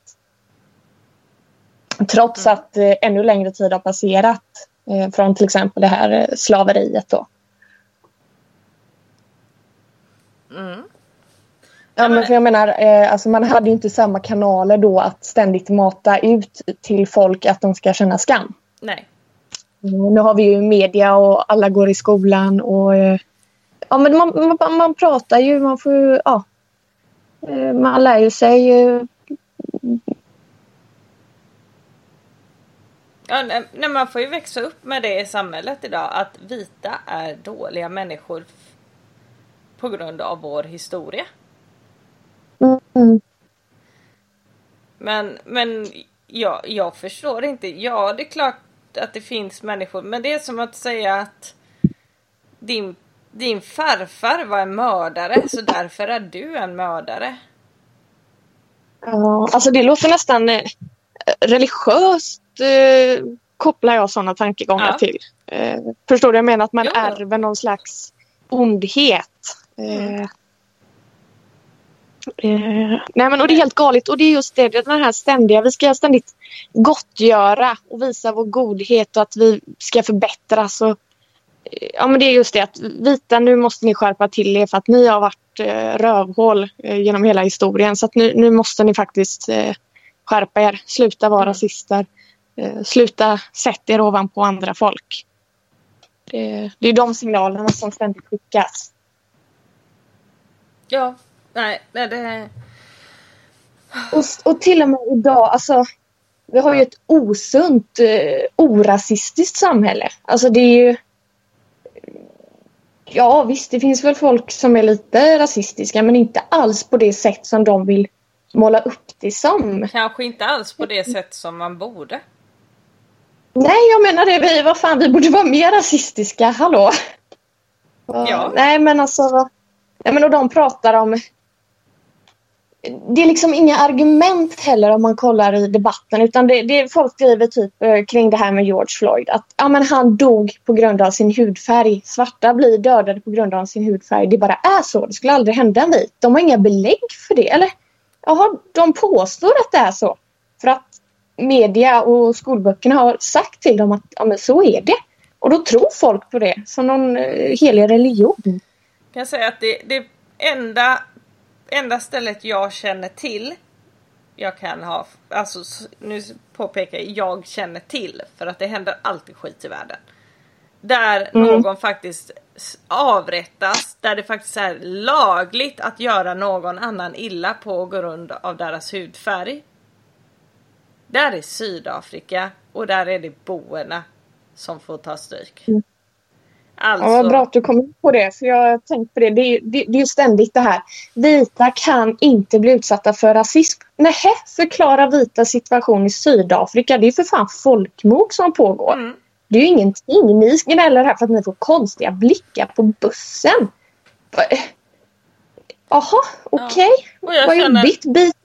Trots att eh, ännu längre tid har passerat eh, från till exempel det här eh, slaveriet. Då. Mm. Ja, men- för jag menar, eh, alltså man hade ju inte samma kanaler då att ständigt mata ut till folk att de ska känna skam. Nej. Nu har vi ju media och alla går i skolan och eh, ja, men man, man, man pratar ju, man får ju, ja. Eh, Man lär ju sig. eh, Ja, nej, man får ju växa upp med det i samhället idag att vita är dåliga människor på grund av vår historia. Mm. Men, men ja, jag förstår inte. Ja, det är klart att det finns människor, men det är som att säga att din, din farfar var en mördare, så därför är du en mördare. Ja, alltså det låter nästan eh, religiöst eh, kopplar jag sådana tankegångar Ja. till. Eh, förstår du? Jag menar att man Jo. ärver någon slags ondhet. Eh, eh, nej men och det är helt galet och det är just det, den här ständiga, vi ska ständigt gottgöra och visa vår godhet och att vi ska förbättras. Och, ja men det är just det att vita nu måste ni skärpa till er för att ni har varit eh, rövhål eh, genom hela historien så att nu, nu måste ni faktiskt eh, skärpa er, sluta vara Mm. rasister, eh, sluta sätta er ovanpå andra folk. Det, det är de signalerna som ständigt skickas. Ja, nej, nej det... Och, och till och med idag, alltså vi har ju ett osunt, eh, orasistiskt samhälle. Alltså det är ju... Ja visst, det finns väl folk som är lite rasistiska men inte alls på det sätt som de vill måla upp det som. Kanske inte alls på det sätt som man borde. Nej, jag menar det. Vi, vad fan, vi borde vara mer rasistiska. Hallå? Ja. Nej, men alltså... Nej, men och de pratar om... Det är liksom inga argument heller om man kollar i debatten. Utan det, det folk skriver typ eh, kring det här med George Floyd. Att ja, men han dog på grund av sin hudfärg. Svarta blir dödade på grund av sin hudfärg. Det bara är så. Det skulle aldrig hända en vit. De har inga belägg för det. Eller? Jaha, de påstår att det är så. För att media och skolböckerna har sagt till dem att ja, men så är det. Och då tror folk på det som någon eh, helig religion. Jag kan säga att det, det enda, enda stället jag känner till jag kan ha, alltså nu påpekar jag jag känner till för att det händer alltid skit i världen. Där Mm. någon faktiskt avrättas, där det faktiskt är lagligt att göra någon annan illa på grund av deras hudfärg. Där är Sydafrika och där är det boerna som får ta stryk. Alltså, Ja, vad bra att du kom in på det. För jag har tänkt på det. Det är, det, det är ju ständigt det här. Vita kan inte bli utsatta för rasism. Nähä, förklara vita situation i Sydafrika. Det är ju för fan folkmord som pågår. Mm. Det är ju ingenting. Ni gnäller här för att ni får konstiga blickar på bussen. Jaha, okej. Och jag Vad känner- jobbigt. Bit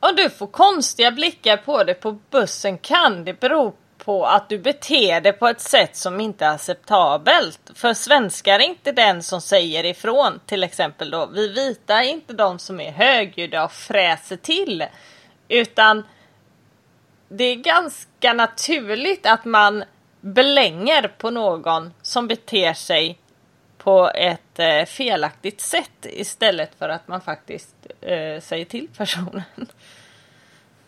Om du får konstiga blickar på dig på bussen kan det bero på att du beter dig på ett sätt som inte är acceptabelt. För svenskar är inte den som säger ifrån till exempel då. Vi vita är inte de som är högljudda och fräser till. Utan det är ganska naturligt att man belänger på någon som beter sig på ett eh, felaktigt sätt istället för att man faktiskt eh, säger till personen.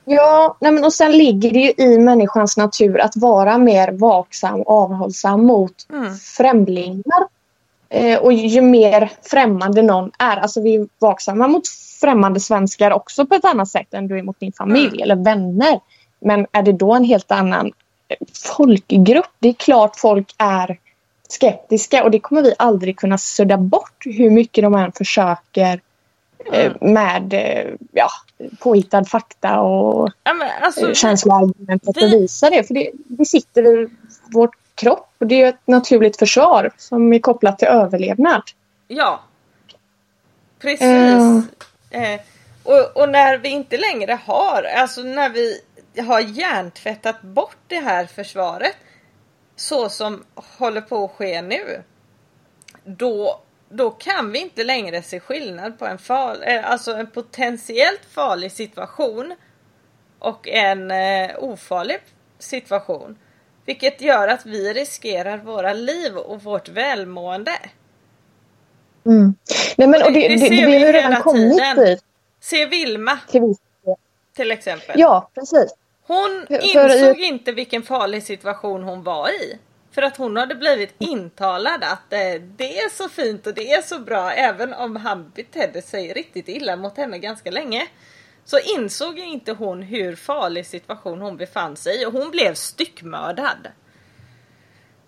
Ja, nej men och sen ligger det ju i människans natur att vara mer vaksam och avhållsam mot Mm. främlingar. Eh, och ju mer främmande någon är, alltså vi är vaksamma mot främmande svenskar också på ett annat sätt än du är mot din familj Mm. eller vänner. Men är det då en helt annan eh, folkgrupp? Det är klart folk är skeptiska och det kommer vi aldrig kunna sudda bort hur mycket de än försöker eh, med eh, ja, påhittad fakta och Ja, men alltså, eh, känsloargument att vi- bevisa det. För det, det sitter i vår kropp och det är ett naturligt försvar som är kopplat till överlevnad. Ja. Precis. Eh. Eh, och, och när vi inte längre har, alltså när vi har hjärntvättat bort det här försvaret så som håller på att ske nu. Då, då kan vi inte längre se skillnad på en, far, eh, alltså en potentiellt farlig situation och en eh, ofarlig situation. Vilket gör att vi riskerar våra liv och vårt välmående. Mm. Nej, men, och det, Det det, ser det, vi ju hela redan kommit tiden. dit. Se Vilma Till exempel. Ja, precis. Hon För- för- insåg inte vilken farlig situation hon var i. För att hon hade blivit intalad att eh, det är så fint och det är så bra även om han betedde sig riktigt illa mot henne ganska länge. Så insåg inte hon hur farlig situation hon befann sig i och hon blev styckmördad.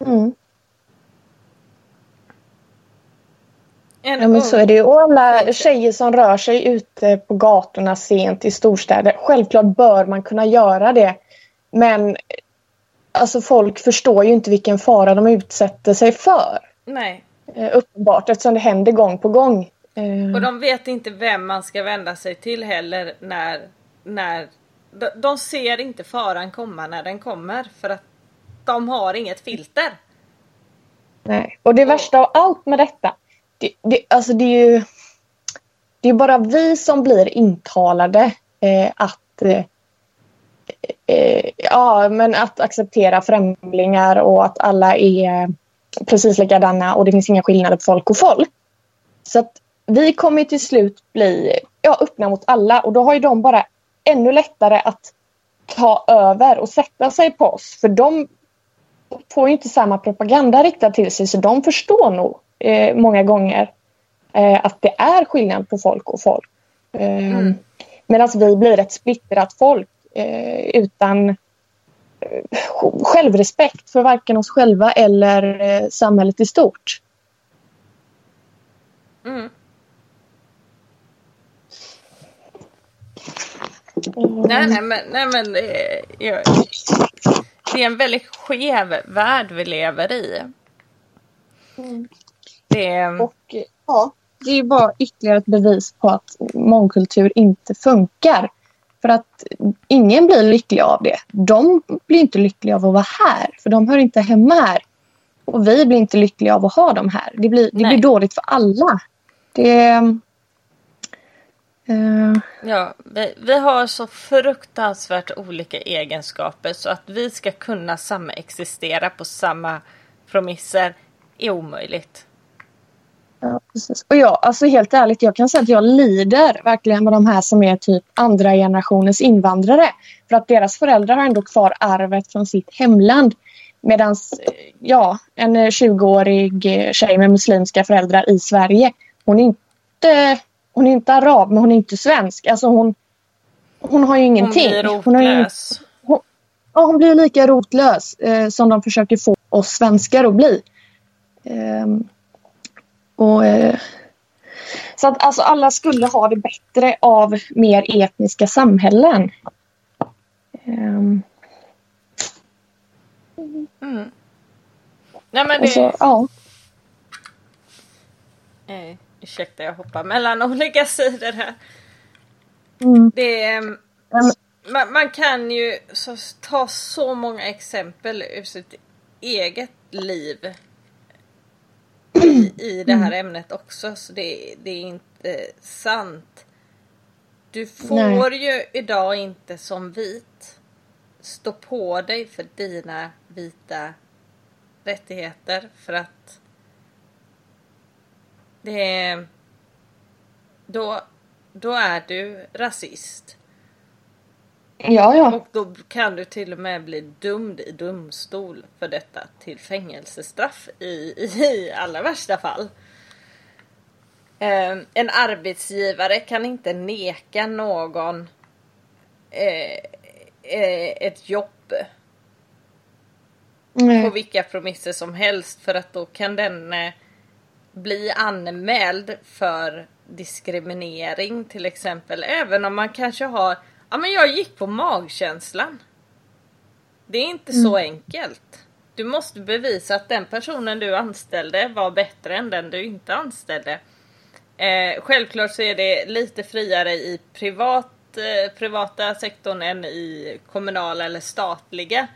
Mm. Ja men så är det ju. Och alla tjejer som rör sig ute på gatorna sent i storstäder. Självklart bör man kunna göra det. Men alltså folk förstår ju inte vilken fara de utsätter sig för. Nej, Eh, uppenbart eftersom det händer gång på gång. Eh, och de vet inte vem man ska vända sig till heller när, när de, de ser inte faran komma när den kommer för att de har inget filter. Nej. Och det värsta av allt med detta. Det, det, alltså det är ju det är bara vi som blir intalade eh, att eh, eh, ja, men att acceptera främlingar och att alla är precis likadana och det finns inga skillnader på folk och folk. Så att vi kommer till slut bli ja, öppna mot alla och då har ju de bara ännu lättare att ta över och sätta sig på oss. För de får ju inte samma propaganda riktad till sig så de förstår nog eh, många gånger eh, att det är skillnad på folk och folk. Eh, Mm. Medan vi blir ett splittrat folk eh, utan eh, självrespekt för varken oss själva eller eh, samhället i stort. Mm. Mm. Nej, nej, men, nej, men eh, det är en väldigt skev värld vi lever i. Mm. Det, Och eh, ja, det är bara ytterligare ett bevis på att mångkultur inte funkar. För att ingen blir lycklig av det. De blir inte lyckliga av att vara här, för de hör inte hemma här. Och vi blir inte lyckliga av att ha dem här. Det blir, det Nej. blir dåligt för alla. Det... eh, ja, vi, vi har så fruktansvärt olika egenskaper så att vi ska kunna samexistera på samma premisser är omöjligt. Ja, precis. Och jag, alltså helt ärligt, jag kan säga att jag lider verkligen med de här som är typ andra generationens invandrare. För att deras föräldrar har ändå kvar arvet från sitt hemland. Medan ja, en eh, 20-årig eh, tjej med muslimska föräldrar i Sverige, hon är inte, hon är inte arab men hon är inte svensk. Alltså hon, hon har ju Hon ingenting. blir Hon, har ju, rotlös. ja, hon blir lika rotlös eh, som de försöker få oss svenskar att bli. Ehm, och, eh, så att alltså, alla skulle ha det bättre av mer etniska samhällen. Ehm, Mm. Nej men och så, det... ja. Eh, ursäkta jag hoppar mellan olika sidor här. Mm. Det är... Men- Man, man kan ju så, ta så många exempel ur sitt eget liv i, i det här ämnet också så det, det är inte sant. Du får ju idag inte som vit stå på dig för dina vita rättigheter för att det är då, då är du rasist. Ja, ja. Och då kan du till och med bli dömd i domstol för detta till fängelsestraff i, i, allra värsta fall. Eh, en arbetsgivare kan inte neka någon eh, eh, ett jobb på Nej. vilka premisser som helst för att då kan den bli anmäld för diskriminering till exempel. Även om man kanske har, ja men jag gick på magkänslan. Det är inte så enkelt. Du måste bevisa att den personen du anställde var bättre än den du inte anställde. Eh, självklart så är det lite friare i privat, eh, privata sektorn än i kommunala eller statliga.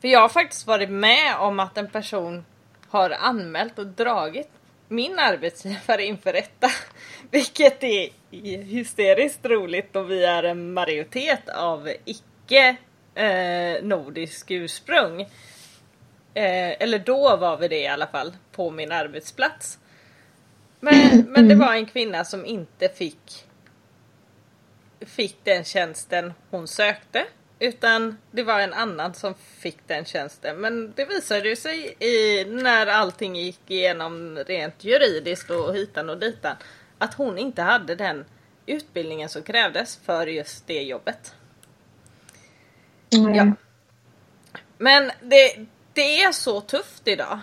För jag har faktiskt varit med om att en person har anmält och dragit min arbetsgivare inför rätta. Vilket är hysteriskt roligt och vi är en majoritet av icke eh, nordisk ursprung. Eh, eller då var vi det i alla fall på min arbetsplats. Men, men det var en kvinna som inte fick fick den tjänsten hon sökte. Utan det var en annan som fick den tjänsten. Men det visade ju sig i, när allting gick igenom rent juridiskt och hitan och ditan. Att hon inte hade den utbildningen som krävdes för just det jobbet. Mm. Ja. Men det, det är så tufft idag.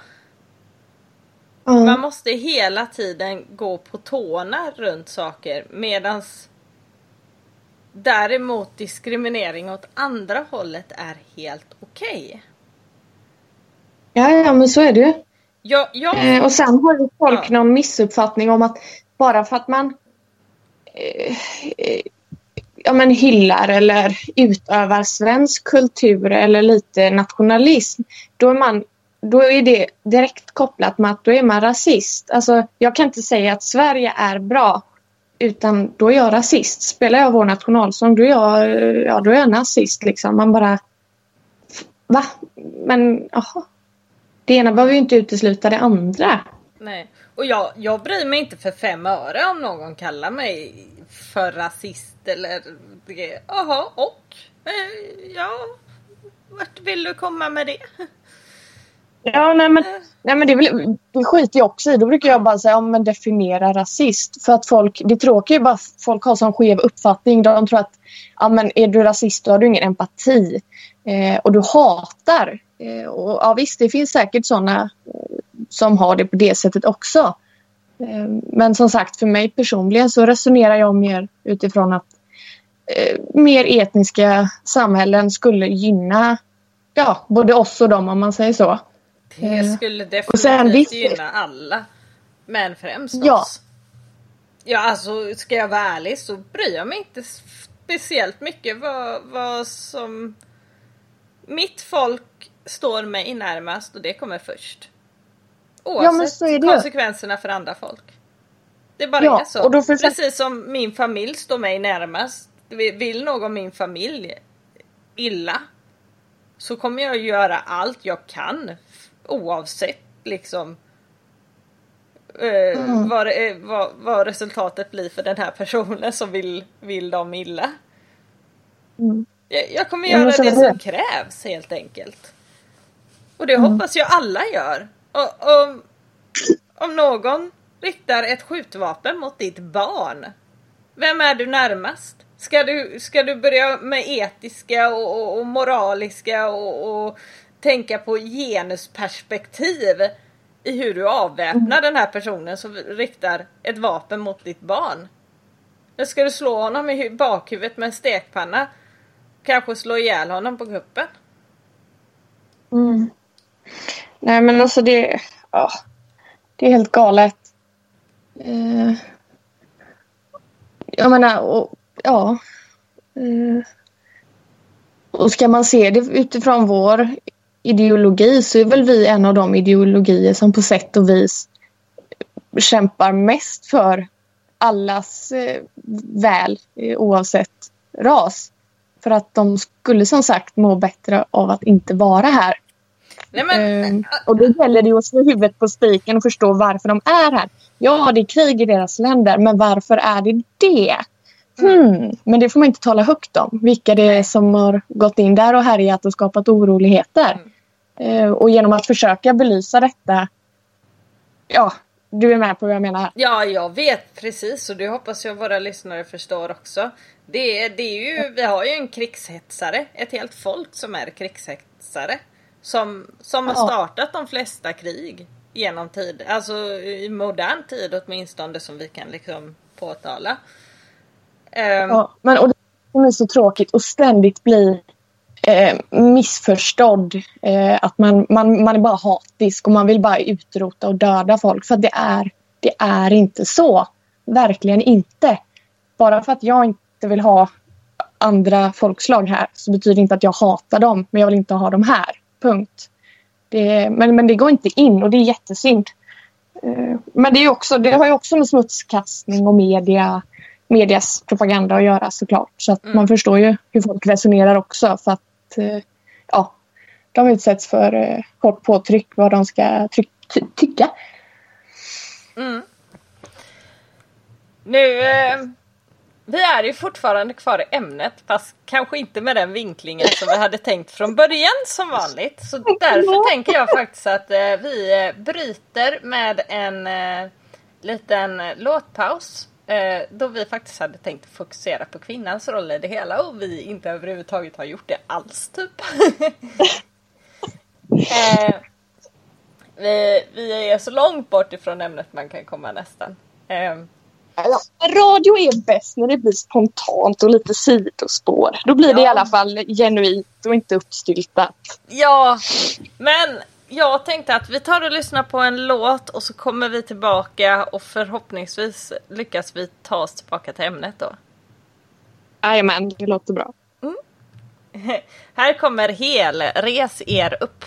Ja. Man måste hela tiden gå på tårna runt saker medans däremot diskriminering åt andra hållet är helt okej. ja, ja, men så är det ju. Jag, jag, Eh, och sen har ju folk Ja. någon missuppfattning om att bara för att man eh, eh, ja, men hyllar eller utövar svensk kultur eller lite nationalism, då är, man, då är det direkt kopplat med att då är man rasist. Alltså, jag kan inte säga att Sverige är bra utan då är jag rasist. Spelar jag vår nationalsång då är jag, ja, då är jag nazist. Liksom. Man bara... Va? Men jaha. Det ena behöver ju inte utesluta det andra. nej. Och jag, jag bryr mig inte för fem öre om någon kallar mig för rasist eller. Jaha, och? Eh, ja, vart vill du komma med det? Ja, nej men, nej, men det, väl, det skiter jag också i. Då brukar jag bara säga, ja, men definiera rasist. För att folk, det tråkiga är bara att folk har sån skev uppfattning. De tror att ja, men är du rasist då har du ingen empati. Eh, och du hatar. Eh, och, ja, visst, det finns säkert såna eh, som har det på det sättet också. Eh, men som sagt, för mig personligen så resonerar jag mer utifrån att eh, mer etniska samhällen skulle gynna ja, både oss och dem om man säger så. Det Eh, skulle sen definitivt visst- gynna alla. Men främst Ja. oss. Ja alltså ska jag vara ärlig så bryr jag mig inte speciellt mycket vad, vad som mitt folk står mig närmast och det kommer först. Oavsett Ja, konsekvenserna för andra folk. Det bara Ja, är så. och då försöker- Precis som min familj står mig närmast. Vill någon min familj illa så kommer jag göra allt jag kan oavsett liksom eh, Mm. vad, är- vad, vad resultatet blir för den här personen som vill, vill dem illa. Mm. Jag, jag kommer Ja, göra så det är det. som krävs helt enkelt. Och det Mm. hoppas jag alla gör. Om, om någon riktar ett skjutvapen mot ditt barn. Vem är du närmast? Ska du, ska du börja med etiska och, och, och moraliska och, och tänka på genusperspektiv i hur du avväpnar den här personen som riktar ett vapen mot ditt barn? Eller ska du slå honom i bakhuvudet med en stekpanna? Kanske slå ihjäl honom på kuppen? Mm. Nej men alltså det, ja, det är helt galet. Eh, jag menar, och, ja. Eh, och ska man se det utifrån vår ideologi så är väl vi en av de ideologier som på sätt och vis kämpar mest för allas eh, väl eh, oavsett ras. För att de skulle som sagt må bättre av att inte vara här. Nej men, Ehm, och då gäller det att slå huvudet på spiken och förstå varför de är här. Ja, det är krig i deras länder, men varför är det det? Hmm. Men det får man inte tala högt om. Vilka det är som har gått in där och härjat och skapat oroligheter. Eh, och genom att försöka belysa detta. Ja, du är med på vad jag menar. Ja, jag vet precis och det hoppas jag våra lyssnare förstår också. Det det är ju, vi har ju en krigshetsare, ett helt folk som är krigshetsare. Som, som har startat de flesta krig genom tid, alltså i modern tid åtminstone som vi kan liksom påtala. Ehm, Ja, men och det som är så tråkigt och ständigt bli eh, missförstådd. Eh, att man, man, man är bara hatisk och man vill bara utrota och döda folk. För det är, det är inte så. Verkligen inte. Bara för att jag inte vill ha andra folkslag här så betyder det inte att jag hatar dem. Men jag vill inte ha dem här. Punkt. Det, men, men det går inte in och det är jättesynd. Eh, Men det, är också, det har ju också med smutskastning och media, medias propaganda att göra såklart. Så att Mm. man förstår ju hur folk resonerar också. För att eh, ja, de utsätts för eh, hårt påtryck vad de ska ty, tycka. Mm. Nu, eh, vi är ju fortfarande kvar i ämnet fast kanske inte med den vinklingen som vi hade tänkt från början som vanligt. Så därför tänker jag faktiskt att eh, vi eh, bryter med en eh, liten låtpaus. Då vi faktiskt hade tänkt fokusera på kvinnans roll i det hela och vi inte överhuvudtaget har gjort det alls typ. vi, vi är så långt bort ifrån ämnet man kan komma nästan. Radio är bäst när det blir spontant och lite sidospår. Då blir det i alla fall genuint och inte uppstyltat. Ja, men jag tänkte att vi tar och lyssnar på en låt och så kommer vi tillbaka och förhoppningsvis lyckas vi ta oss tillbaka till ämnet då. Jajamän, det låter bra. Här kommer Hel, res er upp.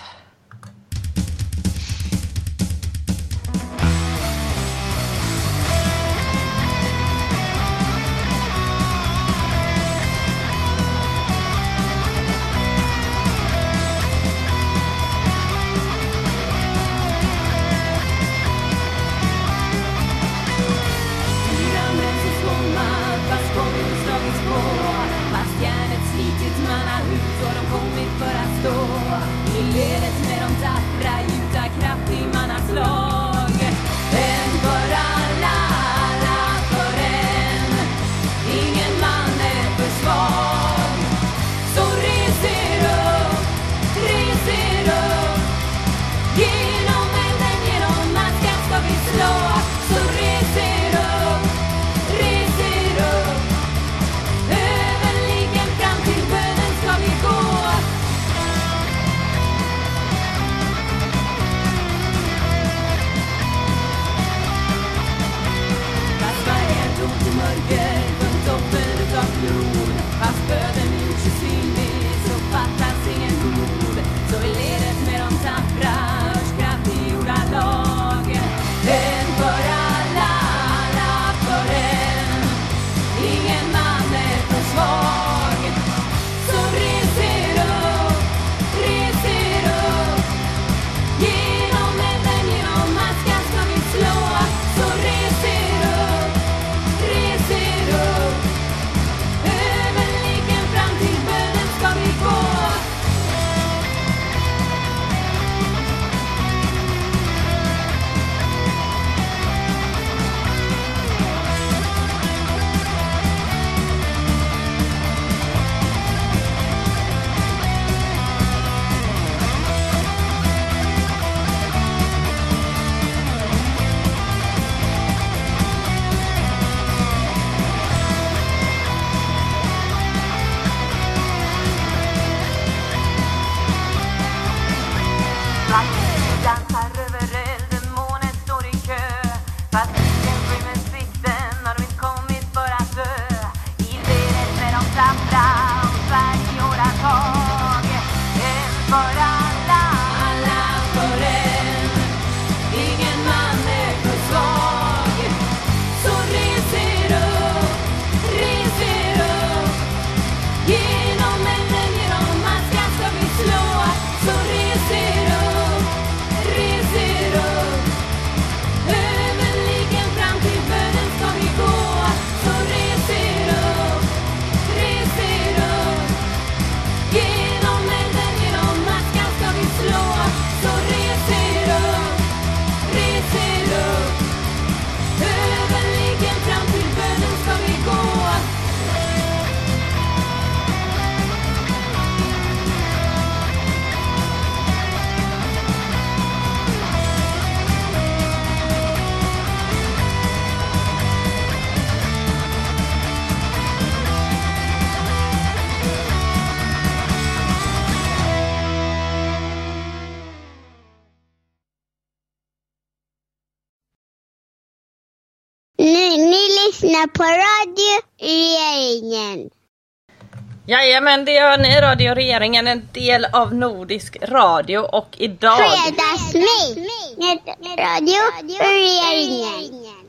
Jajamän, det ni. Radio Regeringen, en del av Nordisk Radio och idag... Fredagsmys med Radio Regeringen.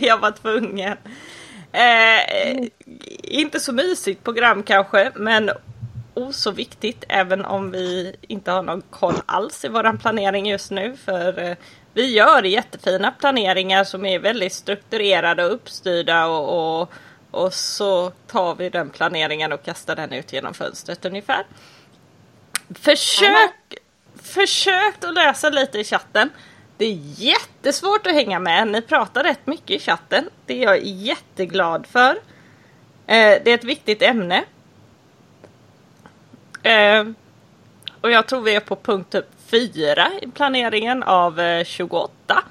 jag var tvungen. Eh, inte så mysigt program kanske, men oh så viktigt även om vi inte har någon koll alls i våran planering just nu. För eh, vi gör jättefina planeringar som är väldigt strukturerade och uppstyrda och, och och så tar vi den planeringen och kastar den ut genom fönstret ungefär. Försök, försök att läsa lite i chatten. Det är jättesvårt att hänga med. Ni pratar rätt mycket i chatten. Det är jag jätteglad för. Eh, det är ett viktigt ämne. Eh, och jag tror vi är på punkt typ 4 i planeringen av eh, 28.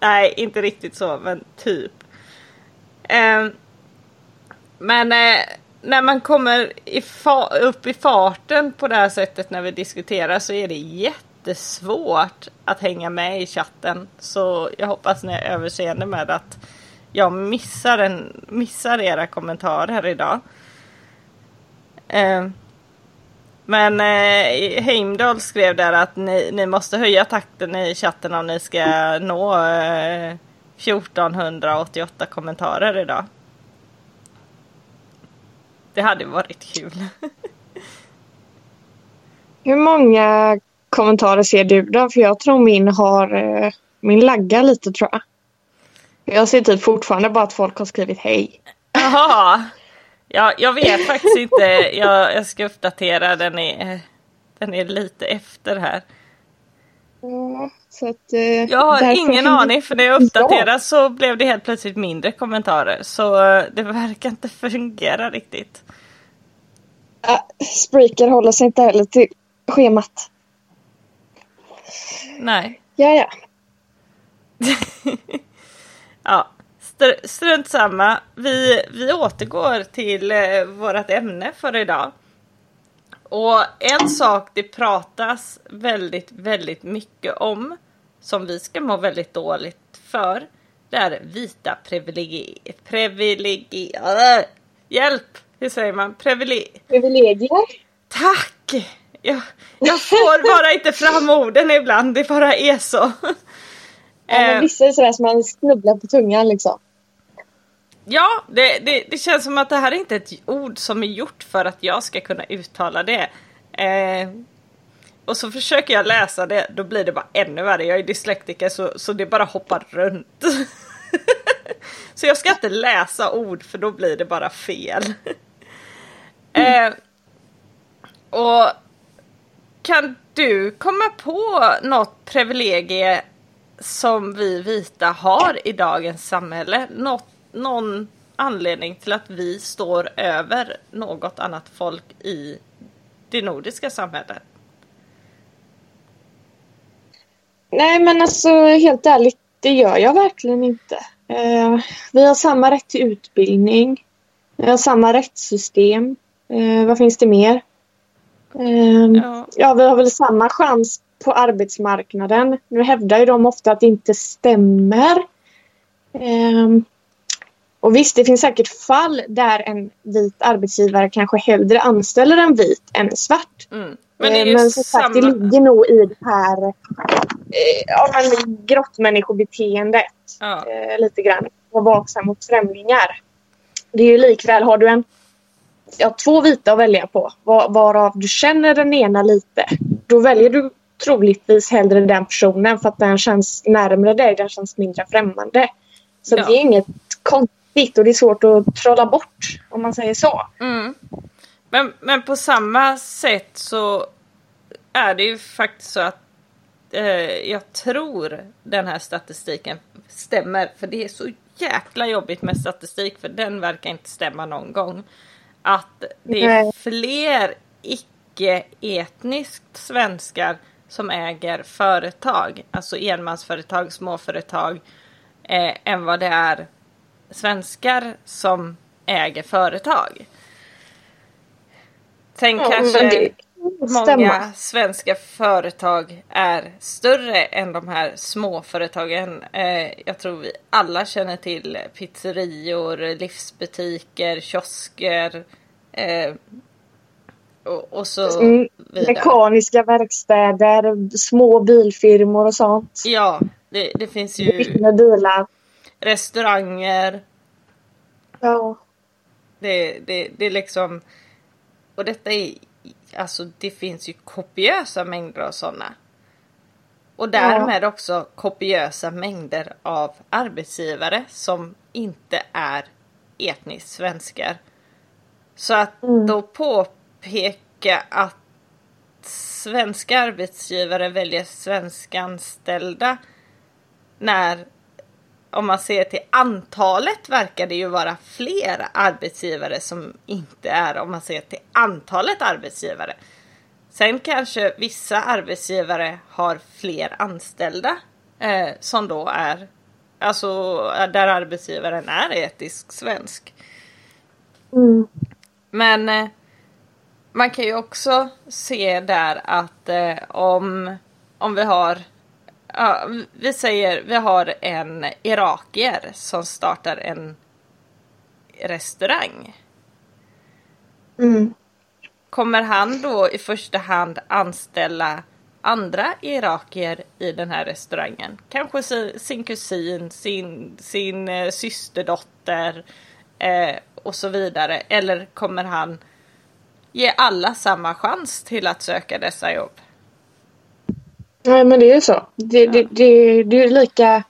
Nej, inte riktigt så, men typ. Eh, men eh, när man kommer i upp i farten på det här sättet när vi diskuterar så är det jättesvårt att hänga med i chatten. Så jag hoppas ni är överseende med att jag missar, en, missar era kommentarer idag. Eh, men eh, Heimdall skrev där att ni, ni måste höja takten i chatten om ni ska nå eh, 1488 kommentarer idag. Det hade varit kul. Hur många kommentarer ser du då? För jag tror min har... eh, Min laggar lite tror jag. Jag ser typ fortfarande bara att folk har skrivit hej. Jaha! Ja, jag vet faktiskt inte. Jag, jag ska uppdatera. Den är, den är lite efter här. Ja, så att, eh, Jag har ingen aning för när jag uppdaterade så blev det helt plötsligt mindre kommentarer. Så eh, det verkar inte fungera riktigt. Ja, Spreaker håller sig inte heller till schemat. Nej. Ja, ja. Ja, str- strunt samma. Vi, vi återgår till eh, vårt ämne för idag. Och en sak det pratas väldigt, väldigt mycket om som vi ska må väldigt dåligt för. Det är vita privilegier. Privilegier. Hjälp! Hur säger man? Privilegier. Privilegier. Tack! Jag, jag får bara inte fram orden ibland, det bara är så. Ja, men Eh, vissa är sådär som man snubblar på tungan liksom. Ja, det, det, det känns som att det här är inte ett ord som är gjort för att jag ska kunna uttala det. Eh, och så försöker jag läsa det, då blir det bara ännu värre. Jag är dyslektiker så, så det bara hoppar runt. så jag ska inte läsa ord för då blir det bara fel. eh, och kan du komma på något privilegie som vi vita har i dagens samhälle? Något, någon anledning till att vi står över något annat folk i det nordiska samhället? Nej men alltså helt ärligt, det gör jag verkligen inte. Eh, vi har samma rätt till utbildning. Vi har samma rättssystem. Eh, vad finns det mer? Eh, Ja. ja, vi har väl samma chans på arbetsmarknaden. Nu hävdar ju de ofta att det inte stämmer. Eh, och visst, det finns säkert fall där en vit arbetsgivare kanske hellre anställer en vit än en svart. Mm. Men det Men som sagt, det samma... ligger nog i det här eh, ja, men grottmänniskobeteendet. Ja. Eh, lite grann. Vara vaksam mot främlingar. Det är ju likväl, har du en ja, två vita att välja på var, varav du känner den ena lite. Då väljer du troligtvis hellre den personen för att den känns närmare dig, den känns mindre främmande. Så Ja. det är inget konstigt och det är svårt att trolla bort om man säger så. Mm. Men, men på samma sätt så är det ju faktiskt så att eh, jag tror den här statistiken stämmer. För det är så jäkla jobbigt med statistik för den verkar inte stämma någon gång. Att det är fler icke-etniskt svenskar som äger företag, alltså enmansföretag, småföretag, eh, än vad det är svenskar som äger företag. Sen Ja, kanske många svenska företag är större än de här småföretagen. Eh, jag tror vi alla känner till pizzerior, livsbutiker, kiosker eh, och, och så Mm, vidare. Mekaniska verkstäder, små bilfirmor och sånt. Ja, det, det finns ju Med bilar. restauranger. Ja. Det, det, det är liksom... Och detta är... Alltså det finns ju kopiösa mängder av sådana. Och därmed också kopiösa mängder av arbetsgivare som inte är etniskt svenskar. Så att då påpeka att svenska arbetsgivare väljer svenska anställda när om man ser till antalet verkar det ju vara fler arbetsgivare som inte är om man ser till antalet arbetsgivare. Sen kanske vissa arbetsgivare har fler anställda eh, som då är alltså där arbetsgivaren är etisk svensk. Mm. Men eh, man kan ju också se där att eh, om, om vi har ja, vi säger vi har en irakier som startar en restaurang. Mm. Kommer han då i första hand anställa andra irakier i den här restaurangen? Kanske si- sin kusin, sin, sin eh, systerdotter eh, och så vidare. Eller kommer han ge alla samma chans till att söka dessa jobb? Nej men det är ju så. Det, det, det, det är lika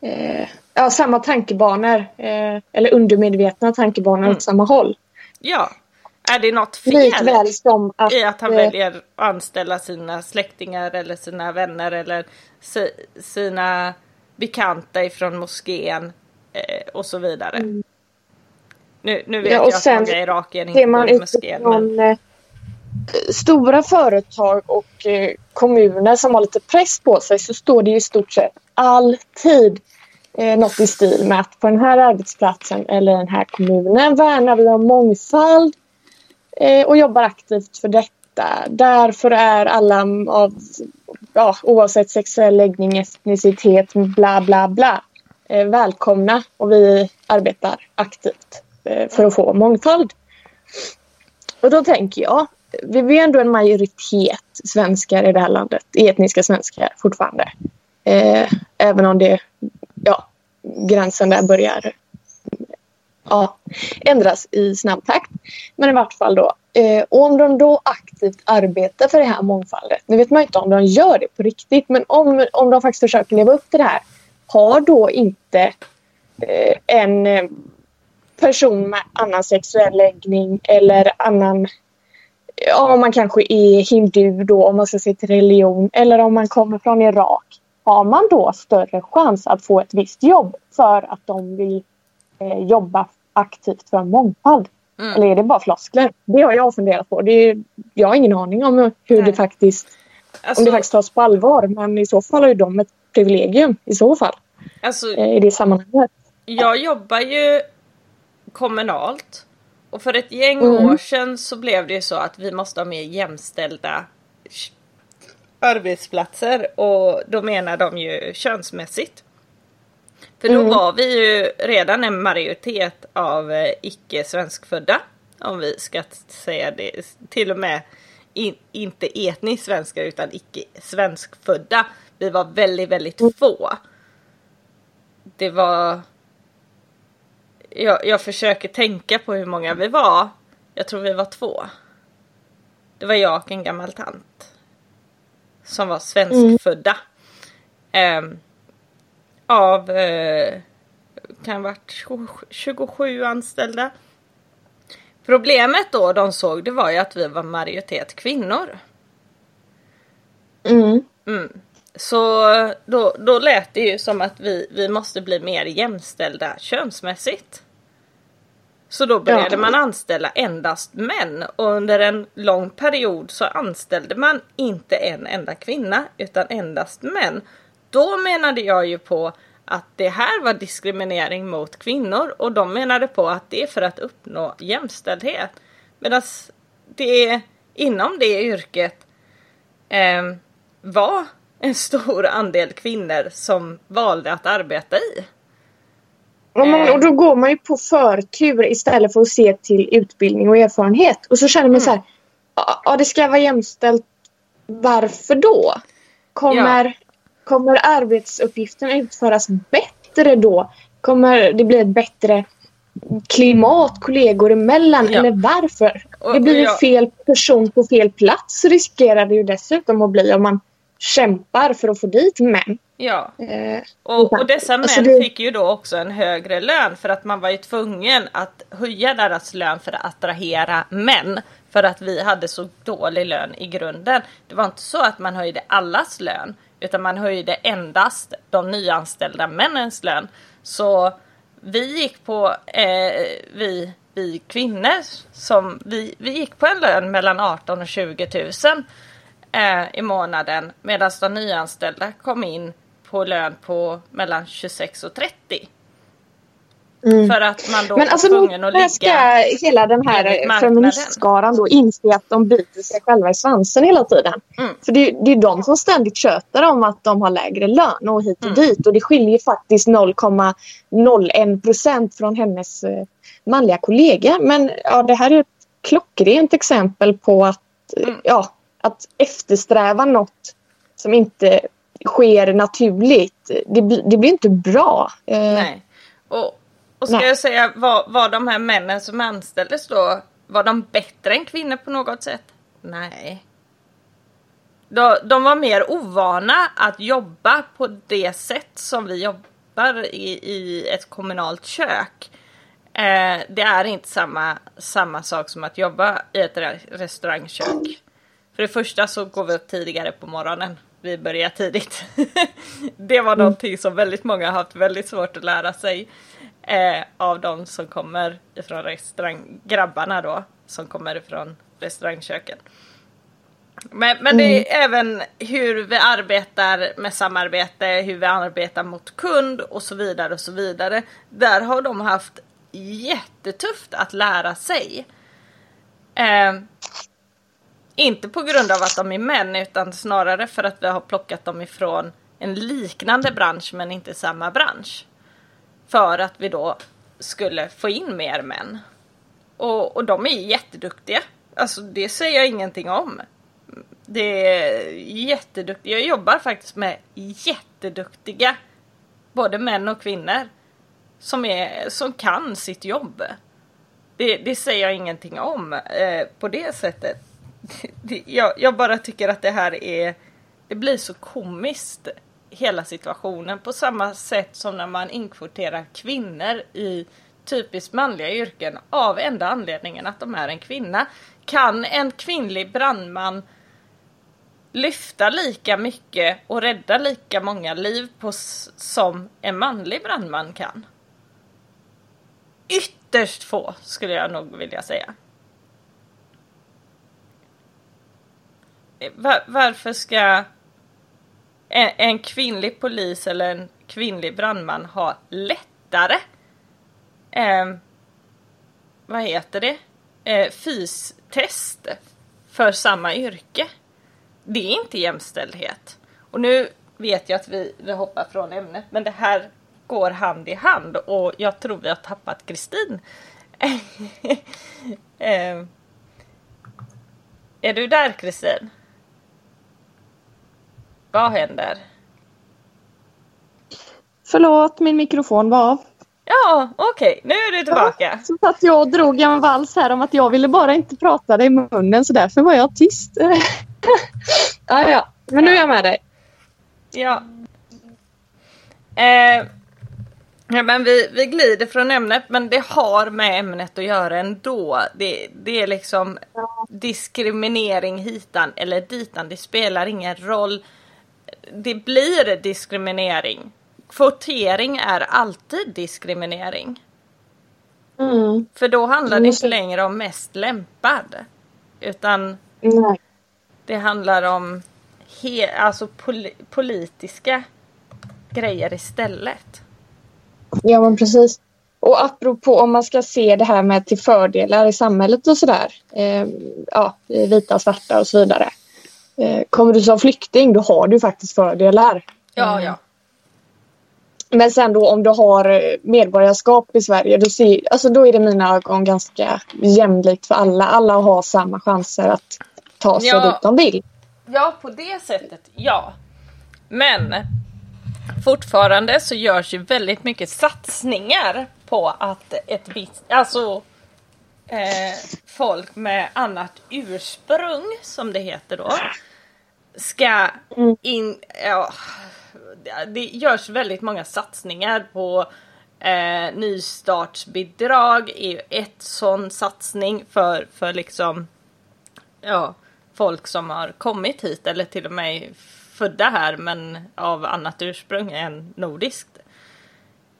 eh, ja, samma tankebanor. Eh, eller undermedvetna tankebanor Mm. åt samma håll. Ja, är det något fel som att... i att han eh, väljer att anställa sina släktingar eller sina vänner eller si, sina bekanta ifrån moskén eh, och så vidare. Nu, nu vet Ja, jag att många irakier inte går man i moskén. Men, utifrån eh, stora företag och eh, kommuner som har lite press på sig så står det ju i stort sett alltid eh, något i stil med att på den här arbetsplatsen eller den här kommunen värnar vi om mångfald eh, och jobbar aktivt för detta. Därför är alla av, ja, oavsett sexuell läggning, etnicitet, bla bla bla, eh, välkomna och vi arbetar aktivt eh, för att få mångfald. Och då tänker jag, vi är ändå en majoritet svenskar i det här landet, etniska svenskar fortfarande. Eh, även om det, ja, gränsen där börjar ja, ändras i snabb takt. Men i vart fall då. Eh, och om de då aktivt arbetar för det här mångfaldet. Nu vet man inte om de gör det på riktigt. Men om, om de faktiskt försöker leva upp till det här. Har då inte eh, en eh, person med annan sexuell läggning eller annan Ja, om man kanske är hindu då om man ska se till religion eller om man kommer från Irak. Har man då större chans att få ett visst jobb för att de vill eh, jobba aktivt för mångfald? Mm. Eller är det bara floskler? Det har jag funderat på. Det är, jag har ingen aning om hur Nej. det faktiskt, alltså, om det faktiskt tas på allvar. Men i så fall har ju de ett privilegium i så fall alltså, eh, i det sammanhanget. jag jobbar ju kommunalt. Och för ett gäng Mm. år sedan så blev det ju så att vi måste ha mer jämställda arbetsplatser. Och då menar de ju könsmässigt. För då Mm. var vi ju redan en majoritet av eh, icke svenskfödda. Om vi ska säga det. Till och med in, inte etniskt svenskar utan icke svenskfödda. Vi var väldigt, väldigt få. Det var... Jag, jag försöker tänka på hur många vi var. Jag tror vi var två. Det var jag och en gammal tant. Som var svenskfödda. Ehm, av eh, kan ha varit 27 27 anställda. Problemet då de såg det var ju att vi var majoritet kvinnor. Mm. Mm. Så då, då lät det ju som att vi, vi måste bli mer jämställda könsmässigt. Så då började Ja. man anställa endast män och under en lång period så anställde man inte en enda kvinna utan endast män. Då menade jag ju på att det här var diskriminering mot kvinnor och de menade på att det är för att uppnå jämställdhet. Medan det inom det yrket eh, var en stor andel kvinnor som valde att arbeta i. Ja, men, Eh. och då går man ju på förtur istället för att se till utbildning och erfarenhet. Och så känner man så här, ja ja, det ska vara jämställt. Varför då? Kommer, kommer arbetsuppgiften utföras bättre då? Kommer det bli ett bättre klimat kollegor emellan? Ja. Eller varför? Och- det blir ju jag- fel person på fel plats riskerar det ju dessutom att bli om man kämpar för att få dit män. Ja. Eh, Och, och dessa män Alltså det- fick ju då också en högre lön för att man var ju tvungen att höja deras lön för att attrahera män. För att vi hade så dålig lön i grunden. Det var inte så att man höjde allas lön. Utan man höjde endast de nyanställda männens lön. Så vi gick på, eh, vi, vi kvinnor, som, vi, vi gick på en lön mellan 18 och 20 000 eh, i månaden. Medan de nyanställda kom in på lön på mellan 26 och 30. För att man då Mm. Men alltså tvungen att ligga... ska hela den här eh, feministskaran då inse att de biter sig själva i svansen hela tiden. Mm. För det, det är de som ständigt tjötar om att de har lägre lön och hit och Mm. dit. Och det skiljer faktiskt 0,01 procent från hennes eh, manliga kollega. Men ja, det här är ett klockrent exempel på att, eh, Mm. ja, att eftersträva något som inte sker naturligt. Det, blir- det blir inte bra. Eh, Nej. Och, och ska Nej. jag säga, var, var de här männen som anställdes då, var de bättre än kvinnor på något sätt? Nej. De, de var mer ovana att jobba på det sätt som vi jobbar i, i ett kommunalt kök. Eh, det är inte samma, samma sak som att jobba i ett re- restaurangkök. För det första så går vi upp tidigare på morgonen. Vi börjar tidigt. det var någonting som väldigt många har haft väldigt svårt att lära sig. Eh, av de som kommer ifrån restaurang, grabbarna då, som kommer ifrån restaurangköken. Men, men det är även hur vi arbetar med samarbete, hur vi arbetar mot kund och så vidare och så vidare. Där har de haft jättetufft att lära sig. Eh, inte på grund av att de är män utan snarare för att vi har plockat dem ifrån en liknande bransch men inte samma bransch. För att vi då skulle få in mer män. Och, och de är jätteduktiga. Alltså det säger jag ingenting om. Det är jätteduktiga. Jag jobbar faktiskt med jätteduktiga både män och kvinnor som, är, som kan sitt jobb. Det, det säger jag ingenting om eh, på det sättet. Det, jag, jag bara tycker att det här är det blir så komiskt hela situationen på samma sätt som när man inkvoterar kvinnor i typiskt manliga yrken av enda anledningen att de är en kvinna. Kan en kvinnlig brandman lyfta lika mycket och rädda lika många liv på, som en manlig brandman kan? Ytterst få skulle jag nog vilja säga. Var, varför ska en, en kvinnlig polis eller en kvinnlig brandman ha lättare eh, vad heter det? Eh, fystest för samma yrke. Det är inte jämställdhet. Och nu vet jag att vi, vi hoppar från ämnet men det här går hand i hand och jag tror vi har tappat Kristin. eh, är du där Kristin? Vad händer? Förlåt, min mikrofon var av. Ja, okej, nu är du tillbaka. Så att jag drog en vals här om att jag ville bara inte prata dig i munnen så därför var jag tyst. ja, ja, men nu är jag med dig. Ja. Eh, ja men vi, vi glider från ämnet men det har med ämnet att göra ändå. Det, det är liksom diskriminering hitan eller ditan. Det spelar ingen roll. Det blir diskriminering. Kvotering är alltid diskriminering. Mm. För då handlar det Mm, inte längre om mest lämpad. Utan Nej. det handlar om he- alltså poli- politiska grejer istället. Ja, men precis. Och apropå om man ska se det här med till fördelar i samhället och sådär. Eh, ja, vita, svarta och så vidare. Eh, kommer du som flykting då har du faktiskt fördelar. Ja, ja. Men sen då om du har eh, medborgarskap i Sverige då, ser, alltså då är det i mina ögon ganska jämlikt för alla. Alla har samma chanser att ta sig Ja. dit de vill. Ja, på det sättet, ja. Men fortfarande så görs ju väldigt mycket satsningar på att ett visst, alltså eh, folk med annat ursprung som det heter då ska Mm. in... Ja, det görs väldigt många satsningar på eh, nystartsbidrag är ju ett sån satsning för, för liksom ja, folk som har kommit hit eller till och med födda här men av annat ursprung än nordiskt.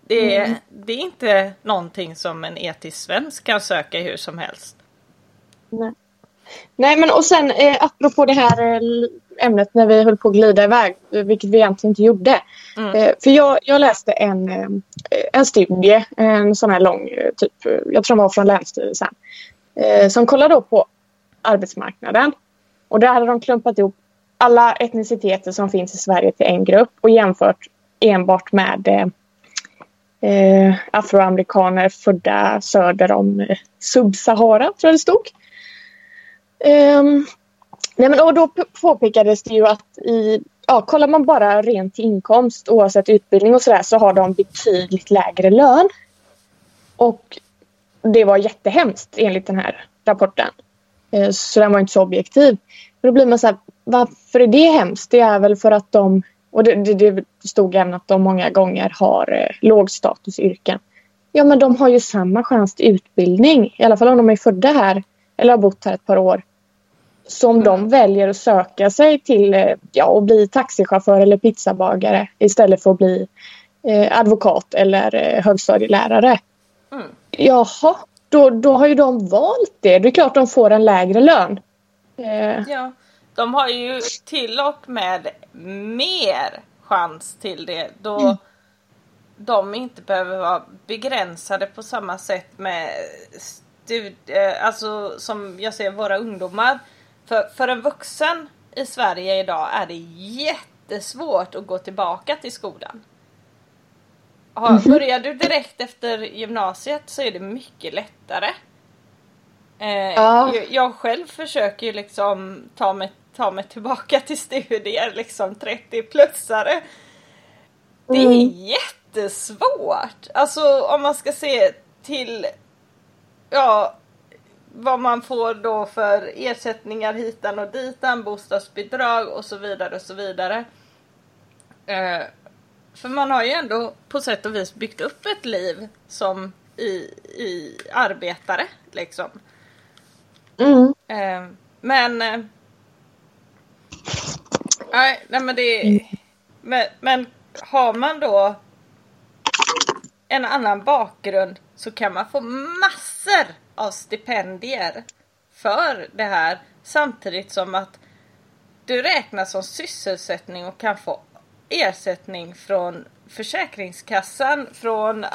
Det är, det är inte någonting som en etisk svensk kan söka hur som helst. Nej. Nej, men och sen eh, apropå det här eh, ämnet när vi höll på att glida iväg, vilket vi egentligen inte gjorde. Mm. Eh, för jag, jag läste en, eh, en studie, en sån här lång, eh, typ, jag tror den var från Länsstyrelsen, som kollade då på arbetsmarknaden. Och där hade de klumpat ihop alla etniciteter som finns i Sverige till en grupp och jämfört enbart med eh, afroamerikaner födda söder om eh, Subsahara, tror jag det stod. Ehm, nej men, och då påpekades det ju att i, ja, kollar man bara rent inkomst oavsett utbildning och sådär så har de betydligt lägre lön. Och det var jättehemskt enligt den här rapporten. Eh, så den var inte så objektiv. Men då blir man så här, varför är det hemskt? Det är väl för att de, och det, det, det stod även att de många gånger har eh, lågstatusyrken. Ja men de har ju samma chans till utbildning, i alla fall om de är födda här eller har bott här ett par år. Som de väljer att söka sig till eh, ja, att bli taxichaufför eller pizzabagare istället för att bli eh, advokat eller eh, högstadielärare. Mm. Jaha, då, då har ju de valt det. Det är klart de får en lägre lön. Eh, Ja, de har ju till och med mer chans till det då de inte behöver vara begränsade på samma sätt med stud- eh, alltså som jag ser våra ungdomar. För, för en vuxen i Sverige idag är det jättesvårt att gå tillbaka till skolan. Har, börjar du direkt efter gymnasiet så är det mycket lättare. Eh, Ja. jag, jag själv försöker ju liksom ta mig, ta mig tillbaka till studier, liksom 30-plussare. Det är Mm. jättesvårt. Alltså om man ska se till ja, vad man får då för ersättningar hitan och ditan, bostadsbidrag och så vidare och så vidare. Eh, för man har ju ändå på sätt och vis byggt upp ett liv som i, i arbetare liksom. mm, Eh, men... Eh, nej, nej, men det... Men, men har man då en annan bakgrund så kan man få massor av stipendier för det här samtidigt som att du räknas som sysselsättning och kan få ersättning från Försäkringskassan, från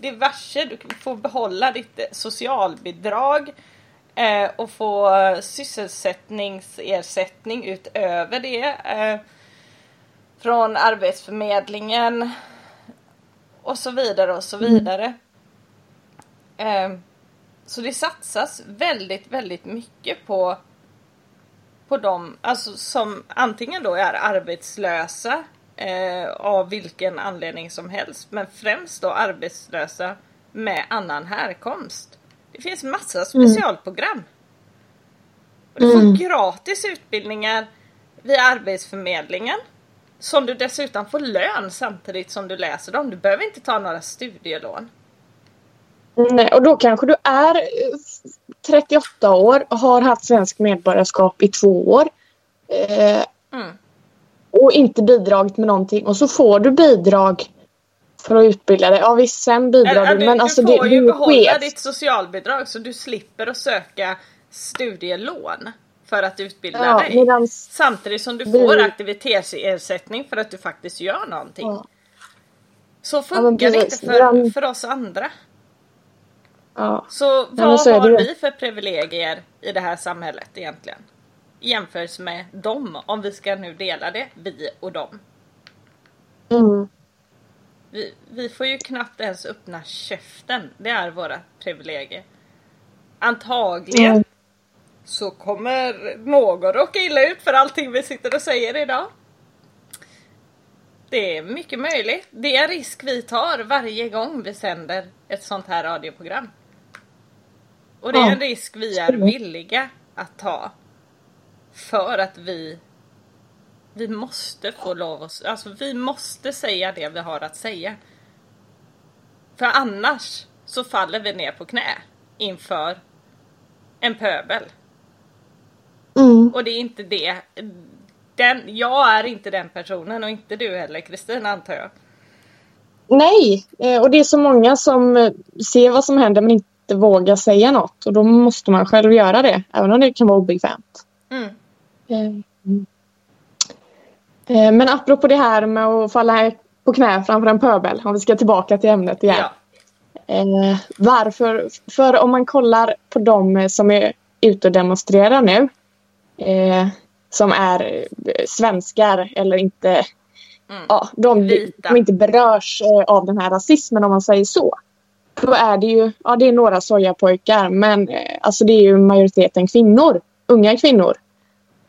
diverse, du får behålla ditt eh, socialbidrag eh, och få sysselsättningsersättning utöver det eh, från Arbetsförmedlingen och så vidare och så vidare. Eh, så det satsas väldigt, väldigt mycket på på dem, alltså som antingen då är arbetslösa eh, av vilken anledning som helst, men främst då arbetslösa med annan härkomst. Det finns massa specialprogram. Och du får gratis utbildningar via Arbetsförmedlingen som du dessutom får lön samtidigt som du läser dem. Du behöver inte ta några studielån. Nej, och då kanske du är eh, 38 år och har haft svensk medborgarskap i två år. Eh, Mm. och inte bidragit med någonting och så får du bidrag för att utbilda dig. Ja visst, sen bidrar Eller, du men du, alltså du det, får det är ju behålla skevt. ditt socialbidrag så du slipper att söka studielån för att utbilda Ja, dig. medans, Samtidigt som du vi- får aktivitetsersättning för att du faktiskt gör någonting. Ja. Så men funkar det inte för, för oss andra. Ja. Så vad så har vi för privilegier i det här samhället egentligen? Jämfört med dem, om vi ska nu dela det, vi och dem. Mm. Vi, vi får ju knappt ens öppna käften. Det är våra privilegier. Antagligen Mm. så kommer någon råka illa ut för allting vi sitter och säger idag. Det är mycket möjligt. Det är en risk vi tar varje gång vi sänder ett sånt här radioprogram. Och det är en risk vi är villiga att ta. För att vi vi måste få lov att, alltså vi måste säga det vi har att säga. För annars så faller vi ner på knä inför en pöbel. Mm. Och det är inte det. Den, jag är inte den personen och inte du heller Kristina antar jag. Nej, eh, och det är så många som eh, ser vad som händer men inte vågar säga något. Och då måste man själv göra det, även om det kan vara obekvämt. Mm. Eh, eh, Men apropå det här med att falla på knä framför en pöbel, om vi ska tillbaka till ämnet igen. Ja. Eh, varför? För om man kollar på de som är ute och demonstrerar nu. Eh, som är svenskar eller inte. Mm. Ja, de Vita. som inte berörs eh, av den här rasismen om man säger så. Då är det ju, ja det är några sojapojkar men eh, alltså det är ju majoriteten kvinnor. Unga kvinnor.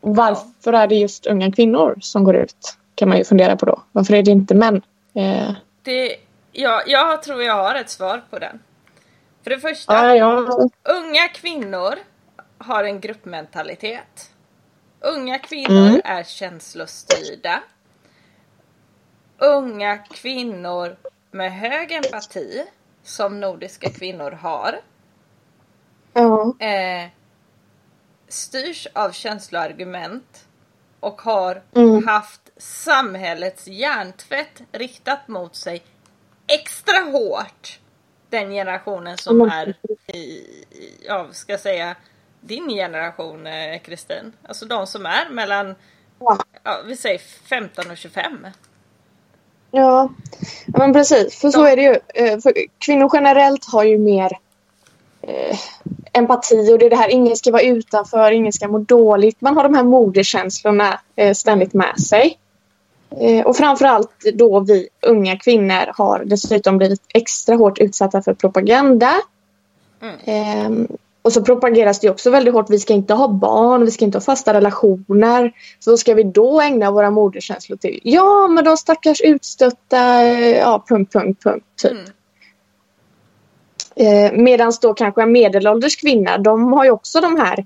Varför är det just unga kvinnor som går ut? Kan man ju fundera på då. Varför är det inte män? Eh, Det, ja, jag tror jag har ett svar på den. För det första, ja, ja, unga kvinnor har en gruppmentalitet. Unga kvinnor Mm. är känslostyrda. Unga kvinnor med hög empati, som nordiska kvinnor har, ja. eh, styrs av känsloargument och har Mm. haft samhällets hjärntvätt riktat mot sig extra hårt. Den generationen som Mm. är i, ja, ska säga, din generation eh, Kristin. Alltså de som är mellan, Ja. ja, vi säger 15 och 25. Ja, men precis. För så är det ju. Eh, För kvinnor generellt har ju mer eh, empati och det är det här ingen ska vara utanför, ingen ska må dåligt. Man har de här modekänslorna eh, ständigt med sig. Eh, och framförallt då vi unga kvinnor har dessutom blivit extra hårt utsatta för propaganda. Mm. Och så propageras det också väldigt hårt. Vi ska inte ha barn, vi ska inte ha fasta relationer. Så vad ska vi då ägna våra moderkänslor till? Ja, men de stackars utstötta, ja, punkt, punkt, punkt. Typ. Mm. Eh, Medan då kanske en medelålders kvinna, de har ju också de här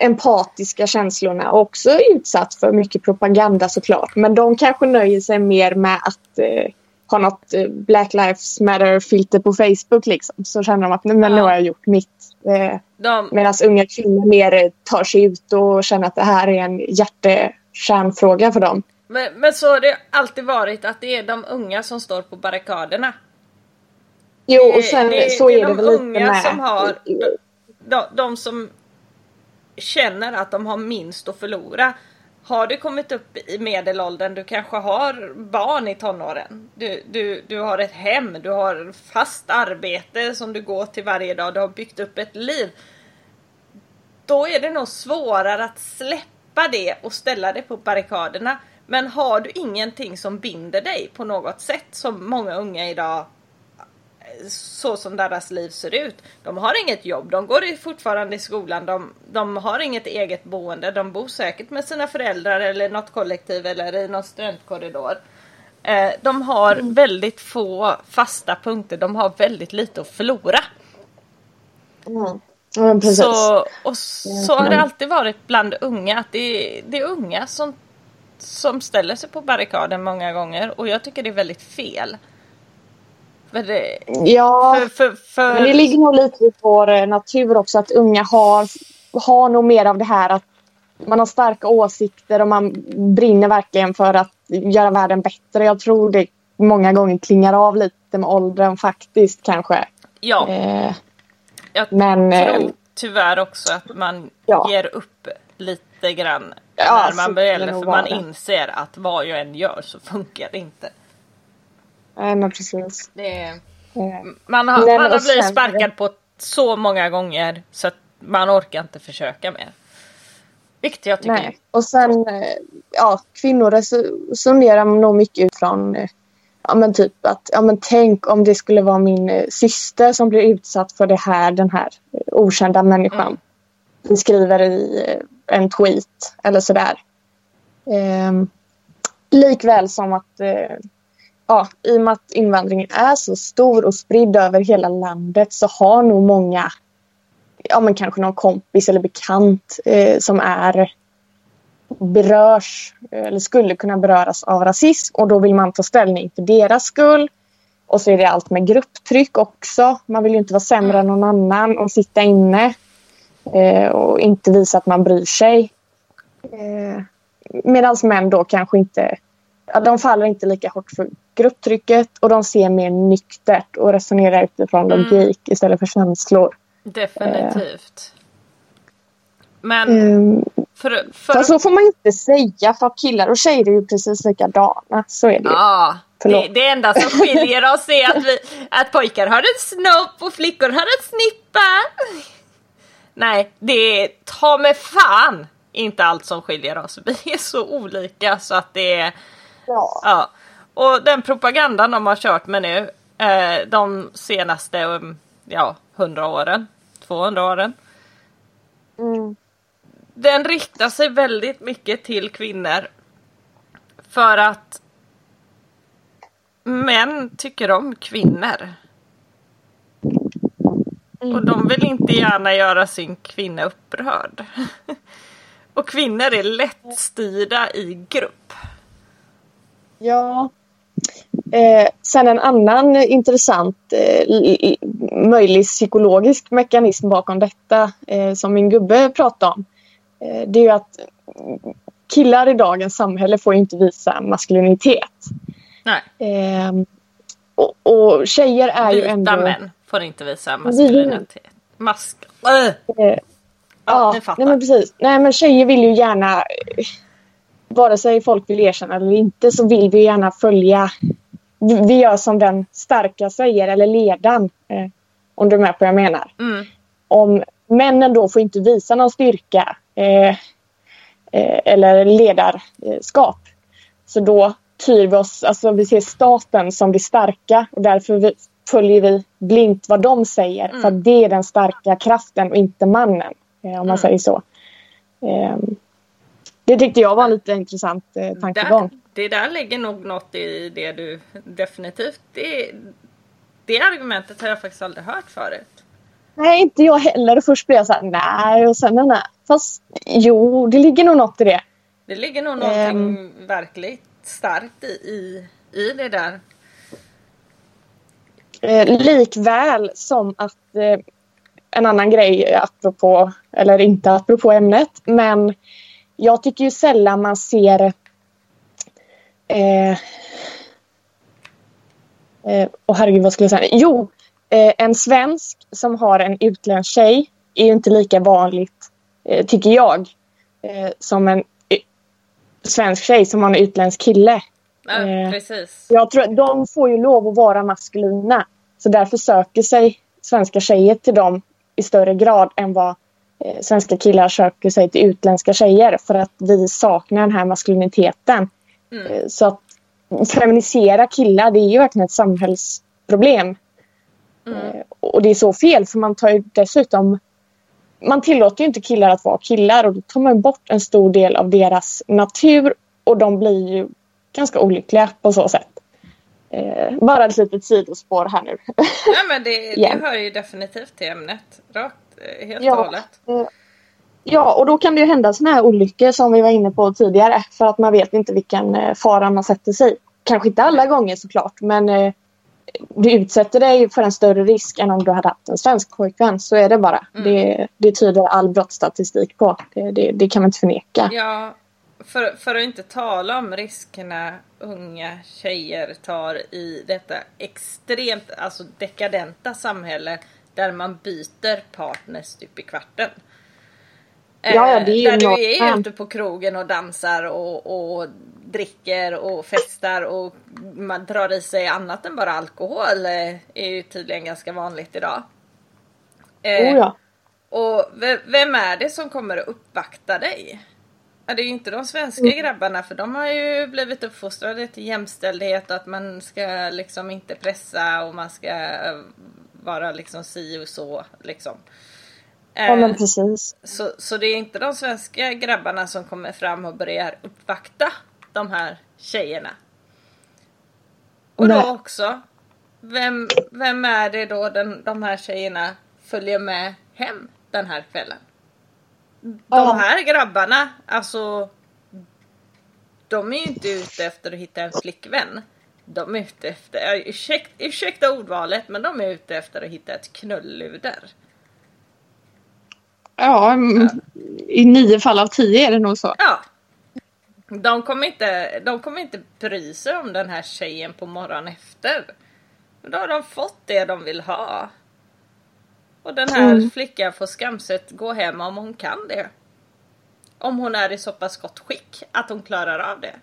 empatiska känslorna och också utsatt för mycket propaganda såklart. Men de kanske nöjer sig mer med att eh, ha något eh, Black Lives Matter-filter på Facebook liksom. Så känner de att nej, men nu har jag gjort mitt. Eh, De, Medan unga kvinnor mer tar sig ut och känner att det här är en hjärtekärnfråga för dem. men, men så har det alltid varit att det är de unga som står på barrikaderna. Jo, Det- och sen det- så det är är det de väl lite unga med... som har- de, de som känner att de har minst att förlora. Har du kommit upp i medelåldern, du kanske har barn i tonåren. Du, du, du har ett hem, du har fast arbete som du går till varje dag, du har byggt upp ett liv. Då är det nog svårare att släppa det och ställa det på barrikaderna. Men har du ingenting som binder dig på något sätt som många unga idag så som deras liv ser ut. De har inget jobb, de går fortfarande i skolan, de, de har inget eget boende, de bor säkert med sina föräldrar eller något kollektiv eller i någon studentkorridor. Eh, de har väldigt få fasta punkter, de har väldigt lite att förlora. Mm. Precis. Så, och så har det alltid varit bland unga, att det är, det är unga som, som ställer sig på barrikaden många gånger och jag tycker det är väldigt fel. Det, Ja, för, för, för, men det ligger nog lite i vår eh, natur också att unga har, har nog mer av det här att man har starka åsikter och man brinner verkligen för att göra världen bättre. Jag tror det många gånger klingar av lite med åldern faktiskt kanske. Ja, Eh, jag men, eh, tror tyvärr också att man Ja. ger upp lite grann Ja, när man börjar för man inser att vad jag än gör så funkar det inte. Nej, men precis. Det är, Eh, man har, Nej, man har blivit sparkad på så många gånger så att man orkar inte försöka mer. Vilket jag tycker Nej. Och sen, eh, ja, kvinnor reso- resonerar nog mycket utifrån eh, Ja men typ att, ja men tänk om det skulle vara min eh, syster som blir utsatt för det här, den här eh, okända människan. Mm. Vi skriver i eh, en tweet eller sådär. Ehm, likväl som att, eh, ja, i och med att invandringen är så stor och spridd över hela landet så har nog många, ja men kanske någon kompis eller bekant eh, som är berörs eller skulle kunna beröras av rasism och då vill man ta ställning för deras skull. Och så är det allt med grupptryck också. Man vill ju inte vara sämre än någon annan och sitta inne eh, och inte visa att man bryr sig. Eh, Medan män då kanske inte... De faller inte lika hårt för grupptrycket och de ser mer nyktert och resonerar utifrån logik istället för känslor. Definitivt. Men Mm. för, för Fast så får man inte säga för killar och tjejer är ju precis likadana. Så är det ju. Ja, det, det enda som skiljer oss är att, vi, att pojkar har en snopp och flickor har en snippa. Nej, det är ta med fan inte allt som skiljer oss. Vi är så olika så att det är... Ja. Ja. Och den propagandan de har kört med nu eh, de senaste um, ja, 100 åren, 200 åren. Mm. Den riktar sig väldigt mycket till kvinnor. För att män tycker om kvinnor. Och de vill inte gärna göra sin kvinna upprörd. Och kvinnor är lättstyrda i grupp. Ja. Eh, sen en annan intressant eh, möjlig psykologisk mekanism bakom detta eh, som min gubbe pratade om. Eh, det är ju att killar i dagens samhälle får ju inte visa maskulinitet. Nej, Eh, och, och tjejer är ju vita ändå... män får inte visa maskulinitet. Mask... Öh! Eh, Ja, ni Ja, fattar. nej men precis. Nej men tjejer vill ju gärna, vare sig folk vill erkänna eller inte, så vill vi gärna följa. Vi gör som den starka säger, eller ledan. Eh, om du är med på vad jag menar. Mm. Om männen då får inte visa någon styrka eh, eh, eller ledarskap. Så då tyr vi oss, alltså vi ser staten som det starka och därför vi, följer vi blint vad de säger. För att det är den starka kraften och inte mannen. Eh, om man säger så. Det tyckte jag var lite intressant eh, tankegång. Där, det där ligger nog något i det du definitivt. Det, det argumentet har jag faktiskt aldrig hört förut. Nej, inte jag heller. Och Först blev jag så här, nej och sen nej. Fast jo, det ligger nog något i det. Det ligger nog någonting verkligt starkt i, i, i det där. Eh, likväl som att eh, en annan grej apropå, eller inte apropå ämnet, men jag tycker ju sällan man ser eh, eh, oh, herregud, vad skulle jag säga? Jo, eh, en svensk som har en utländsk tjej är ju inte lika vanligt, eh, tycker jag, eh, som en svensk tjej som har en utländsk kille. Ja, Eh, precis. Jag tror att de får ju lov att vara maskulina. Så därför söker sig svenska tjejer till dem i större grad än vad svenska killar söker sig till utländska tjejer. För att vi saknar den här maskuliniteten. Eh, så att feminisera killar, det är ju verkligen ett samhällsproblem. Eh, och det är så fel för man tar ju dessutom man tillåter ju inte killar att vara killar och då tar man bort en stor del av deras natur och de blir ju ganska olyckliga på så sätt. Eh, bara ett litet sidospår här nu. Ja men det, det hör ju definitivt till ämnet. Rakt, eh, helt och Ja. hållet. Eh, ja, och då kan det ju hända såna här olyckor som vi var inne på tidigare för att man vet inte vilken eh, fara man sätter sig i. Kanske inte alla gånger såklart men du utsätter dig för en större risk än om du hade haft en svensk pojkvän. Så är det bara. Det, det tyder all brottsstatistik på. Det, det, det kan man inte förneka. Ja, för, för att inte tala om riskerna unga tjejer tar i detta extremt alltså dekadenta samhälle där man byter partner stup i kvarten. Eh, Ja, ja, det är ju där du är ute på krogen och dansar och, och dricker och festar och man drar i sig annat än bara alkohol eh, är ju tydligen ganska vanligt idag. Eh, Oh, ja. och ve- vem är det som kommer att uppvakta dig? Ja, det är ju inte de svenska Mm. grabbarna för de har ju blivit uppfostrade till jämställdhet och att man ska liksom inte pressa och man ska eh, vara liksom si och så liksom. ja, Eh, men precis. så, så det är inte de svenska grabbarna som kommer fram och börjar uppvakta de här tjejerna. Och då Nej. också, vem, vem är det då den, de här tjejerna följer med hem den här kvällen? De här grabbarna, alltså de är ju inte ute efter att hitta en flickvän. De är ute efter, äh, ursäkta, ursäkta ordvalet, men de är ute efter att hitta ett knulluder. Ja, mm, i nio fall av tio är det nog så. Ja. De kommer inte, de kommer inte bry sig om den här tjejen på morgonen efter. Då har de fått det de vill ha. Och den här Mm. flickan får skamset gå hem om hon kan det. Om hon är i så pass gott skick att hon klarar av det.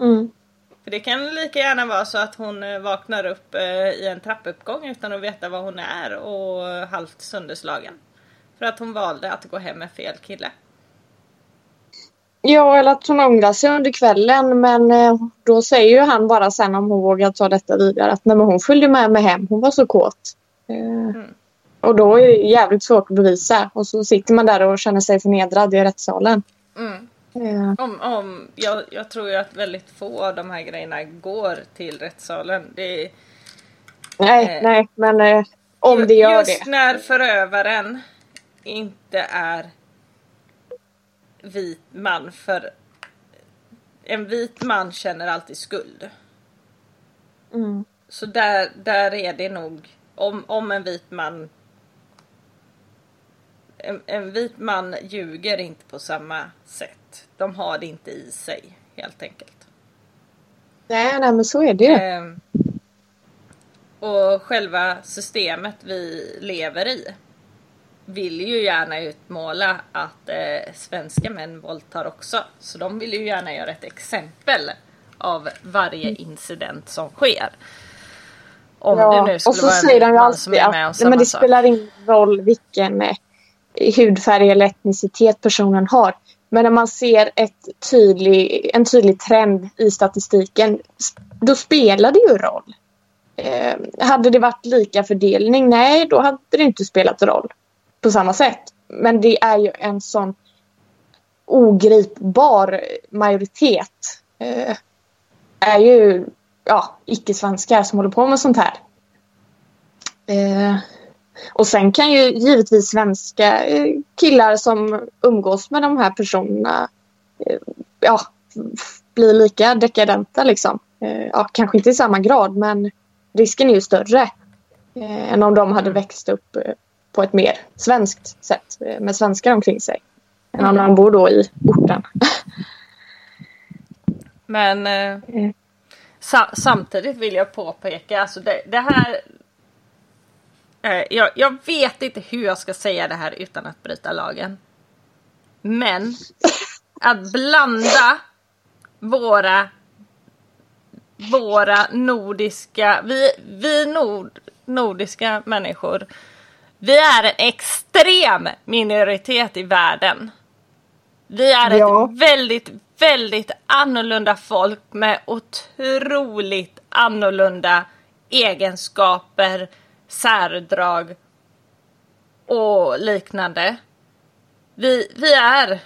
Mm. För det kan lika gärna vara så att hon eh, vaknar upp eh, i en trappuppgång utan att veta var hon är och halvt sönderslagen. För att hon valde att gå hem med fel kille. Ja, eller att hon ångrar sig under kvällen men eh, då säger ju han bara sen om hon vågar ta detta vidare att nej, men hon följde med mig hem, hon var så kåt. Eh, Och då är det jävligt svårt att bevisa och så sitter man där och känner sig förnedrad i rättssalen. Mm. Eh, Om, om, jag, jag tror ju att väldigt få av de här grejerna går till rättssalen. Det nej, Eh, nej, men eh, om det gör Just det. när förövaren inte är vit man för en vit man känner alltid skuld. Mm. Så där, där är det nog om, om en vit man en, en vit man ljuger inte på samma sätt. De har det inte i sig helt enkelt. Nej, nej, men så är det ju. Ehm, och själva systemet vi lever i vill ju gärna utmåla att eh, svenska män våldtar också. Så de vill ju gärna göra ett exempel av varje incident som sker. Om det nu skulle och så vara säger de ju alltid att men det sak. spelar ingen roll vilken eh, hudfärg eller etnicitet personen har. Men när man ser ett tydlig, en tydlig trend i statistiken, då spelar det ju roll. Eh, hade det varit lika fördelning? Nej, då hade det inte spelat roll på samma sätt. Men det är ju en sån ogripbar majoritet. Eh, är ju ja, icke-svenskar som håller på med sånt här. Eh, och sen kan ju givetvis svenska eh, killar som umgås med de här personerna eh, ja, bli lika dekadenta liksom. Eh, ja, kanske inte i samma grad men risken är ju större än om de hade växt upp på ett mer svenskt sätt med svenskar omkring sig. Än om de bor då i orten. Men eh, sa- samtidigt vill jag påpeka, alltså det, det här jag, jag vet inte hur jag ska säga det här utan att bryta lagen. Men att blanda våra våra nordiska, vi, vi nord, nordiska människor, vi är en extrem minoritet i världen. Vi är Ja. ett väldigt, väldigt annorlunda folk med otroligt annorlunda egenskaper, särdrag och liknande. Vi, vi är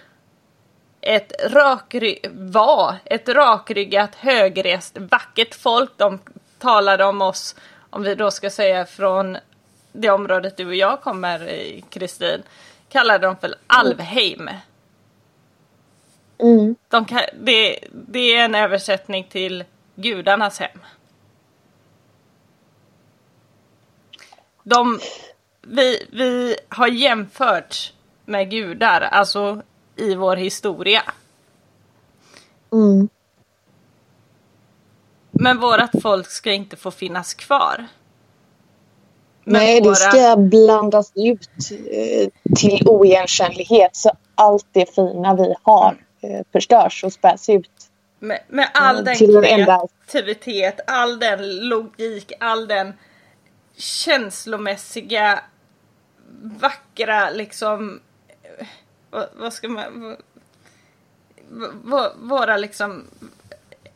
ett rakry- var ett rakryggat, högrest, vackert folk. De talade om oss, om vi då ska säga från det området du och jag kommer i, Kristin, kallade dem för Alvheim. Mm. De kan, det, det är en översättning till gudarnas hem. De, vi, vi har jämfört med gudar, alltså i vår historia. Mm. Men vårat folk ska inte få finnas kvar. Men Nej, våra- det ska blandas ut eh, till oigenkännlighet så allt det fina vi har eh, förstörs och späs ut. Med, med all Mm, den kreativitet, all den logik, all den känslomässiga vackra liksom vad, vad ska man våra liksom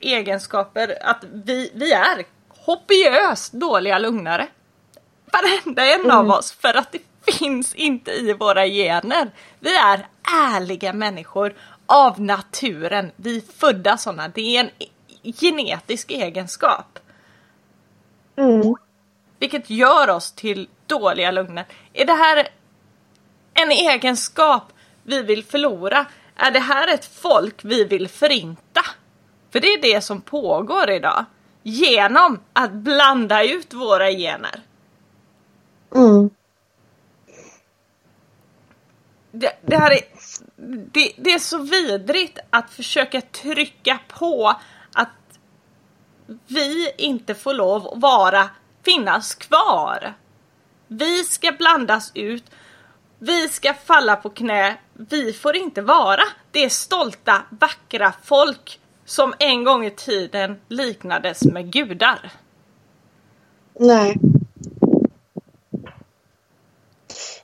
egenskaper att vi, vi är hopiöst dåliga lugnare. Varenda en av oss för att det finns inte i våra gener. Vi är ärliga människor av naturen. Vi är födda sådana. Det är en genetisk egenskap. Mm. Vilket gör oss till dåliga lögner. Är det här en egenskap vi vill förlora? är det här ett folk vi vill förinta? För det är det som pågår idag. Genom att blanda ut våra gener. Mm. Det, det här är, det, det är så vidrigt att försöka trycka på att vi inte får lov att vara, finnas kvar. Vi ska blandas ut. Vi ska falla på knä. Vi får inte vara det stolta, vackra folk som en gång i tiden liknades med gudar. Nej.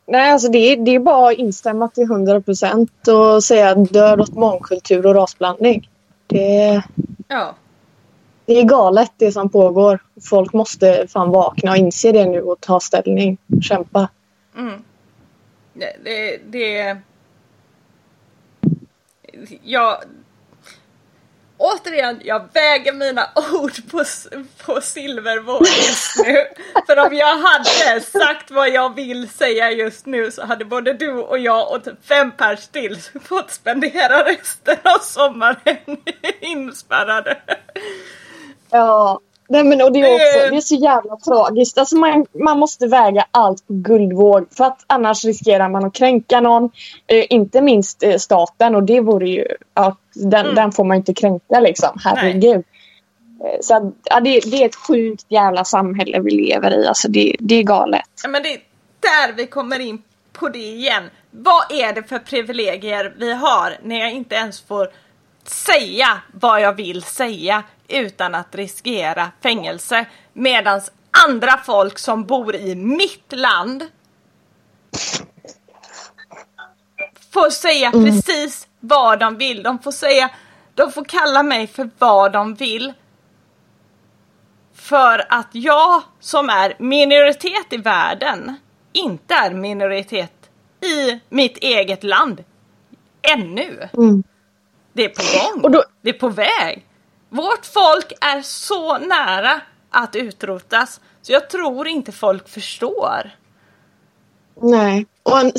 Nej, alltså det, är- det är bara att instämma till 100 procent och säga död åt mångkultur och rasblandning. Det, Ja. Det är galet det som pågår. Folk måste fan vakna och inse det nu och ta ställning. Kämpa. Mm. Det, det, det... Jag... Återigen, jag väger mina ord på, på silvervåg just nu. För om jag hade sagt vad jag vill säga just nu så hade både du och jag och typ fem pers till fått spendera resten av sommaren inspärrade. Ja, nej men och det är också det är så jävla tragiskt. Alltså man, man måste väga allt på guldvåg för att annars riskerar man att kränka någon. Eh, inte minst eh, staten och det vore ju att den, Mm. den får man inte kränka liksom. Herregud. Eh, Så ja, det, det är ett sjukt jävla samhälle vi lever i. Alltså det, det är galet. Ja, men det är där vi kommer in på det igen. Vad är det för privilegier vi har när jag inte ens får säga vad jag vill säga utan att riskera fängelse medan andra folk som bor i mitt land får säga precis vad de vill. De får säga, de får kalla mig för vad de vill. För att jag som är minoritet i världen inte är minoritet i mitt eget land. Ännu. Mm. Det är på gång. Då- Det är på väg. Vårt folk är så nära att utrotas. Så jag tror inte folk förstår. Nej. Och en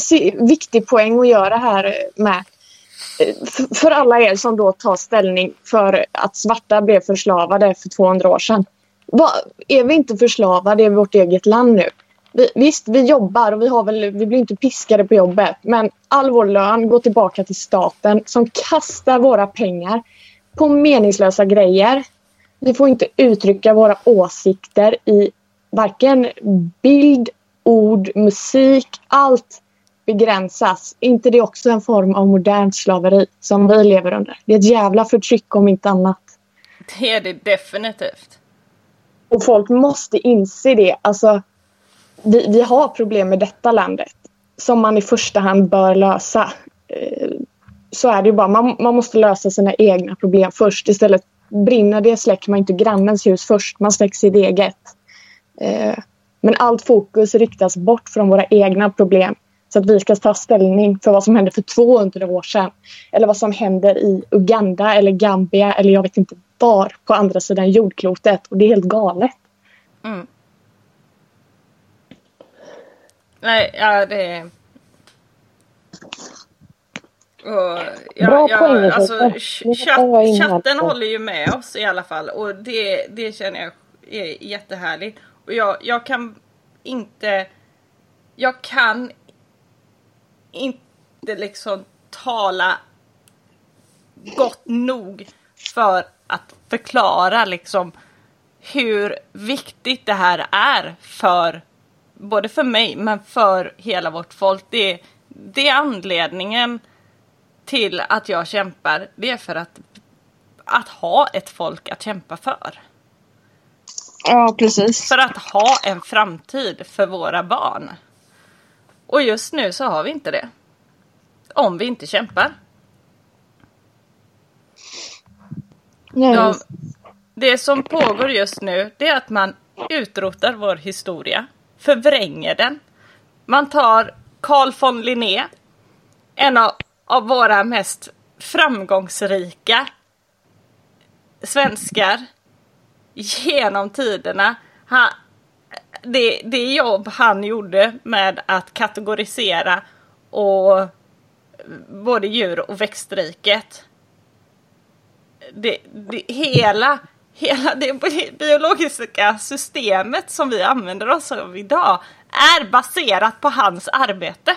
viktig poäng att göra här med eh, för alla er som då tar ställning för att svarta blev förslavade för 200 år sedan. Va, är vi inte förslavade i vårt eget land nu? Vi, visst, vi jobbar och vi, har väl, vi blir inte piskade på jobbet. Men all vår lön går tillbaka till staten som kastar våra pengar på meningslösa grejer. Vi får inte uttrycka våra åsikter i varken bild, ord, musik. Allt begränsas. Inte det också en form av modernt slaveri som vi lever under? Det är ett jävla förtryck om inte annat. Det är det definitivt. Och folk måste inse det. Alltså, vi, vi har problem med detta landet som man i första hand bör lösa. Eh, så är det ju bara. Man, man måste lösa sina egna problem först. Istället brinner det släcker man inte grannens hus först. Man släcker sitt eget. Eh, Men allt fokus riktas bort från våra egna problem. Så att vi ska ta ställning för vad som hände för 200 år sedan. Eller vad som händer i Uganda eller Gambia eller jag vet inte var på andra sidan jordklotet. Och det är helt galet. Mm. Nej, ja det är... Och, ja, Bra ja, poäng, alltså, chatt, chatten håller ju med oss i alla fall och det, det känner jag är jättehärligt. Och jag, jag kan inte... Jag kan inte liksom tala gott nog för att förklara liksom hur viktigt det här är för både för mig men för hela vårt folk. Det, det är anledningen till att jag kämpar. Det är för att, att ha ett folk att kämpa för. Ja, precis. För att ha en framtid för våra barn. Och just nu så har vi inte det. Om vi inte kämpar. Nej, Ja, det som pågår just nu det är att man utrotar vår historia, förvränger den. Man tar Carl von Linné, en av, av våra mest framgångsrika svenskar genom tiderna. Han, det, det jobb han gjorde med att kategorisera och både djur och växtriket. Det, det, hela, hela det biologiska systemet som vi använder oss av idag är baserat på hans arbete.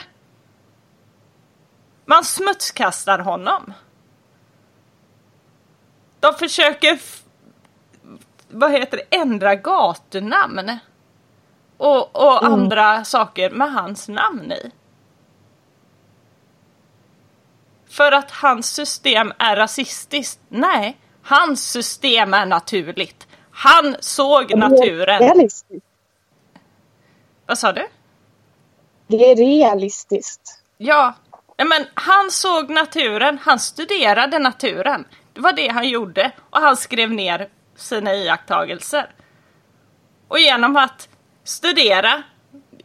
Man smutskastar honom. De försöker vad heter det, ändra gatunamn. Och, och andra saker med hans namn i. För att hans system är rasistiskt? Nej, hans system är naturligt. Han såg naturen. Realistiskt. Vad sa du? Det är realistiskt. Ja, men han såg naturen, han studerade naturen. Det var det han gjorde och han skrev ner sina iakttagelser. Och genom att studera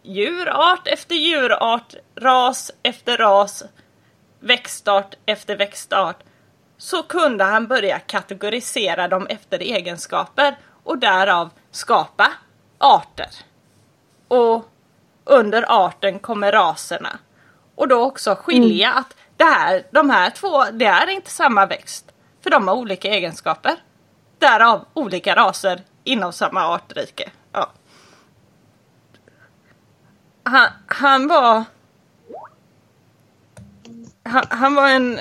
djurart efter djurart, ras efter ras, växtart efter växtart så kunde han börja kategorisera dem efter egenskaper och därav skapa arter. Och under arten kommer raserna. Och då också skilja att det här, de här två, det är inte samma växt. För de har olika egenskaper. Därav olika raser inom samma artrike. Ja. Han, han var... Han, han var en...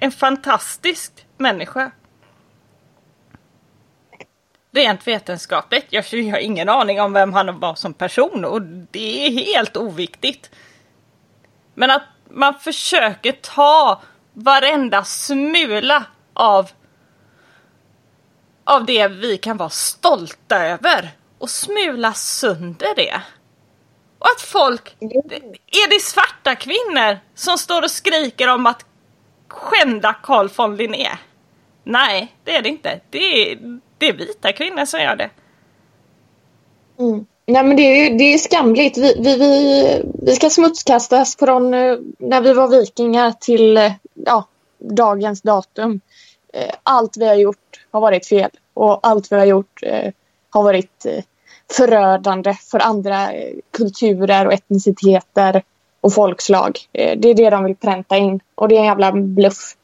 En fantastisk människa. Rent vetenskapligt. Jag har ingen aning om vem han var som person och det är helt oviktigt. Men att man försöker ta varenda smula av av det vi kan vara stolta över och smula sönder det. Och att folk... Är det svarta kvinnor som står och skriker om att skända Carl von Linné? Nej, det är det inte. Det är, det är vita kvinnor som gör det. Mm. Nej men det är, det är skamligt. Vi, vi, vi, vi ska smutskastas från eh, när vi var vikingar till eh, ja, dagens datum. Eh, allt vi har gjort har varit fel och allt vi har gjort har varit förödande för andra kulturer och etniciteter och folkslag. Det är det de vill pränta in och det är en jävla bluff.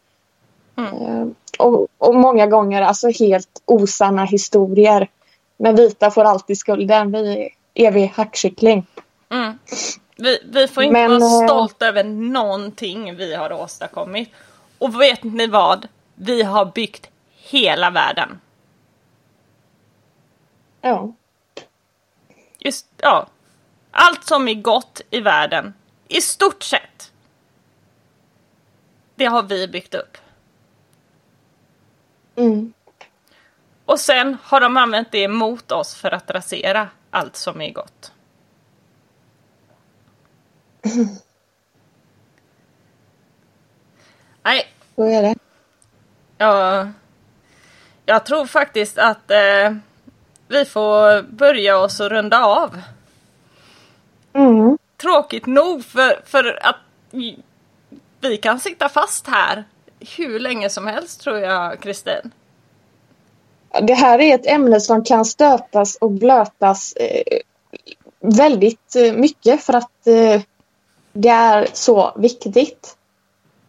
Eh, Och, och många gånger alltså helt osanna historier. Men vita får alltid skulden. Vi är evig hackkyckling. Mm. Vi, vi får inte Men, vara eh, stolta över någonting vi har åstadkommit. Och vet ni vad? Vi har byggt hela världen. Ja. Just, ja. Allt som är gott i världen, i stort sett. Det har vi byggt upp. Mm. Och sen har de använt det mot oss för att rasera allt som är gott. Nej, Så är det. Ja, jag tror faktiskt att eh, vi får börja oss och runda av. Mm. Tråkigt nog för, för att vi- vi kan sitta fast här hur länge som helst tror jag, Kristin. Det här är ett ämne som kan stötas och blötas eh, väldigt eh, mycket för att eh, det är så viktigt.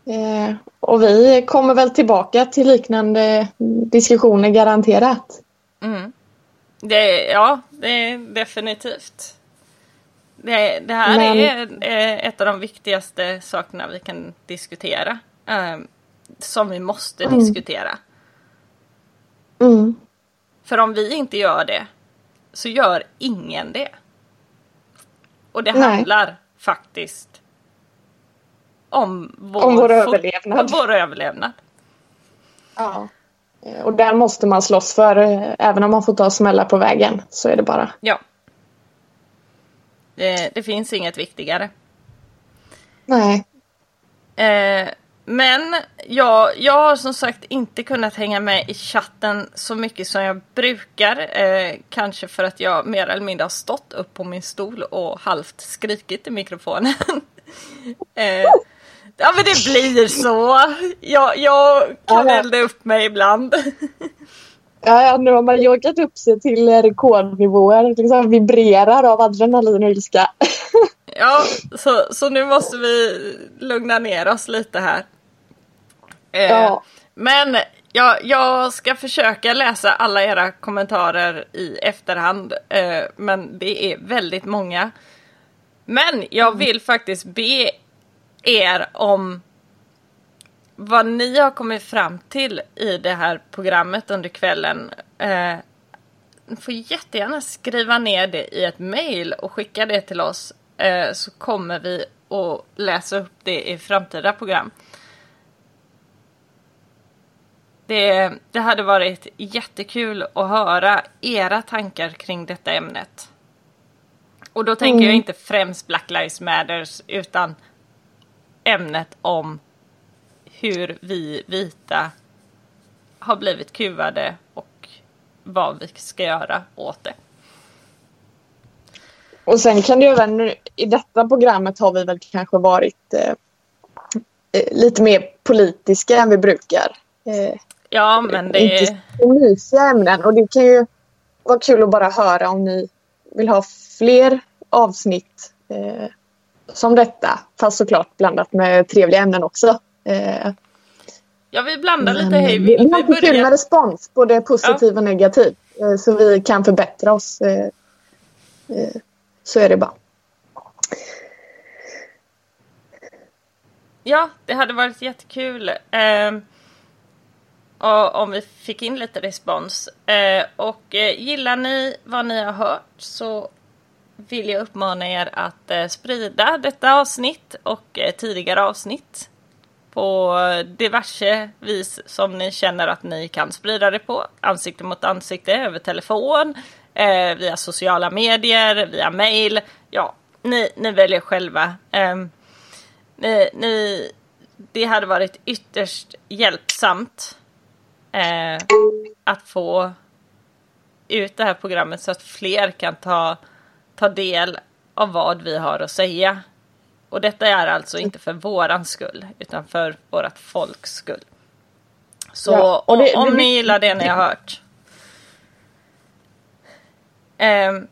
Eh, och vi kommer väl tillbaka till liknande diskussioner garanterat. Mm. Det, ja, det är definitivt. Det, det här Men- är eh, ett av de viktigaste sakerna vi kan diskutera. Eh, som vi måste Mm. diskutera. Mm. För om vi inte gör det så gör ingen det. Och det Nej. handlar faktiskt om vår, Om vår överlevnad. om vår överlevnad. Ja. Eh, Och där måste man slåss för, eh, även om man får ta smällar på vägen. Så är det bara. Ja. Det, det finns inget viktigare. Nej. Eh, men jag, jag har som sagt inte kunnat hänga med i chatten så mycket som jag brukar. Eh, kanske för att jag mer eller mindre har stått upp på min stol och halvt skrikit i mikrofonen. eh, ja men det blir så. Jag, jag kan Ja. elda upp mig ibland. Ja, ja, nu har man joggat upp sig till rekordnivåer. Liksom vibrerar av adrenalin och ilska. Ja, så, så nu måste vi lugna ner oss lite här. Eh, Ja. Men jag, jag ska försöka läsa alla era kommentarer i efterhand. Eh, men det är väldigt många. Men jag vill faktiskt be er om vad ni har kommit fram till i det här programmet under kvällen. Eh, ni får jättegärna skriva ner det i ett mail och skicka det till oss. Eh, så kommer vi att läsa upp det i framtida program. Det, det hade varit jättekul att höra era tankar kring detta ämnet. Och då tänker jag inte främst Black Lives Matters utan ämnet om hur vi vita har blivit kuvade och vad vi ska göra åt det. Och sen kan det ju även, i detta programmet har vi väl kanske varit eh, eh, lite mer politiska än vi brukar. Eh, Ja, men det Inte är... mysiga ämnen och det kan ju vara kul att bara höra om ni vill ha fler avsnitt eh, som detta. Fast såklart blandat med trevliga ämnen också. Eh, Ja, vi blandar lite men hej vilt. är Vi alltid kul med börjar... respons, både positiv och negativ. Eh, så vi kan förbättra oss. Eh, eh, så är det bara. Ja, det hade varit jättekul. Eh, och om vi fick in lite respons. Eh, och eh, gillar ni vad ni har hört så vill jag uppmana er att eh, sprida detta avsnitt och tidigare avsnitt på diverse vis som ni känner att ni kan sprida det på. Ansikte mot ansikte, över telefon, via sociala medier, via mail. Ja, ni, ni väljer själva. Ehm, ni, ni, det hade varit ytterst hjälpsamt eh, att få ut det här programmet så att fler kan ta, ta del av vad vi har att säga. Och detta är alltså inte för våran skull utan för vårat folks skull. Så Ja, och det- om det- ni gillar det ni har hört. Ehm,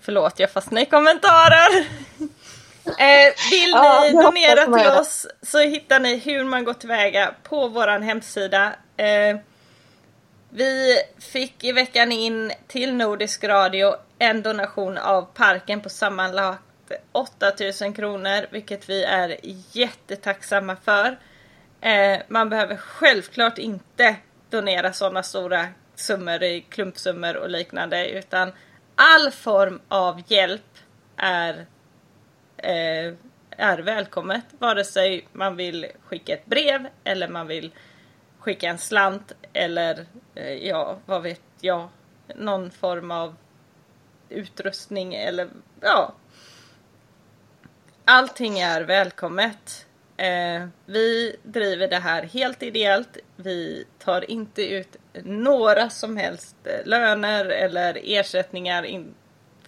Förlåt, jag fastnade i kommentarer. Eh, vill Ja, ni hoppas donera till oss så hittar ni hur man går tillväga på våran hemsida. Eh, vi fick i veckan in till Nordisk Radio en donation av parken på sammanlagt 8000 kronor, vilket vi är jättetacksamma för. Eh, man behöver självklart inte donera sådana stora summor i klumpsummor och liknande, utan all form av hjälp är eh, är välkommet vare sig man vill skicka ett brev eller man vill skicka en slant eller eh, ja, vad vet jag, någon form av utrustning eller ja. Allting är välkommet. Eh, vi driver det här helt ideellt. Vi tar inte ut några som helst eh, löner eller ersättningar in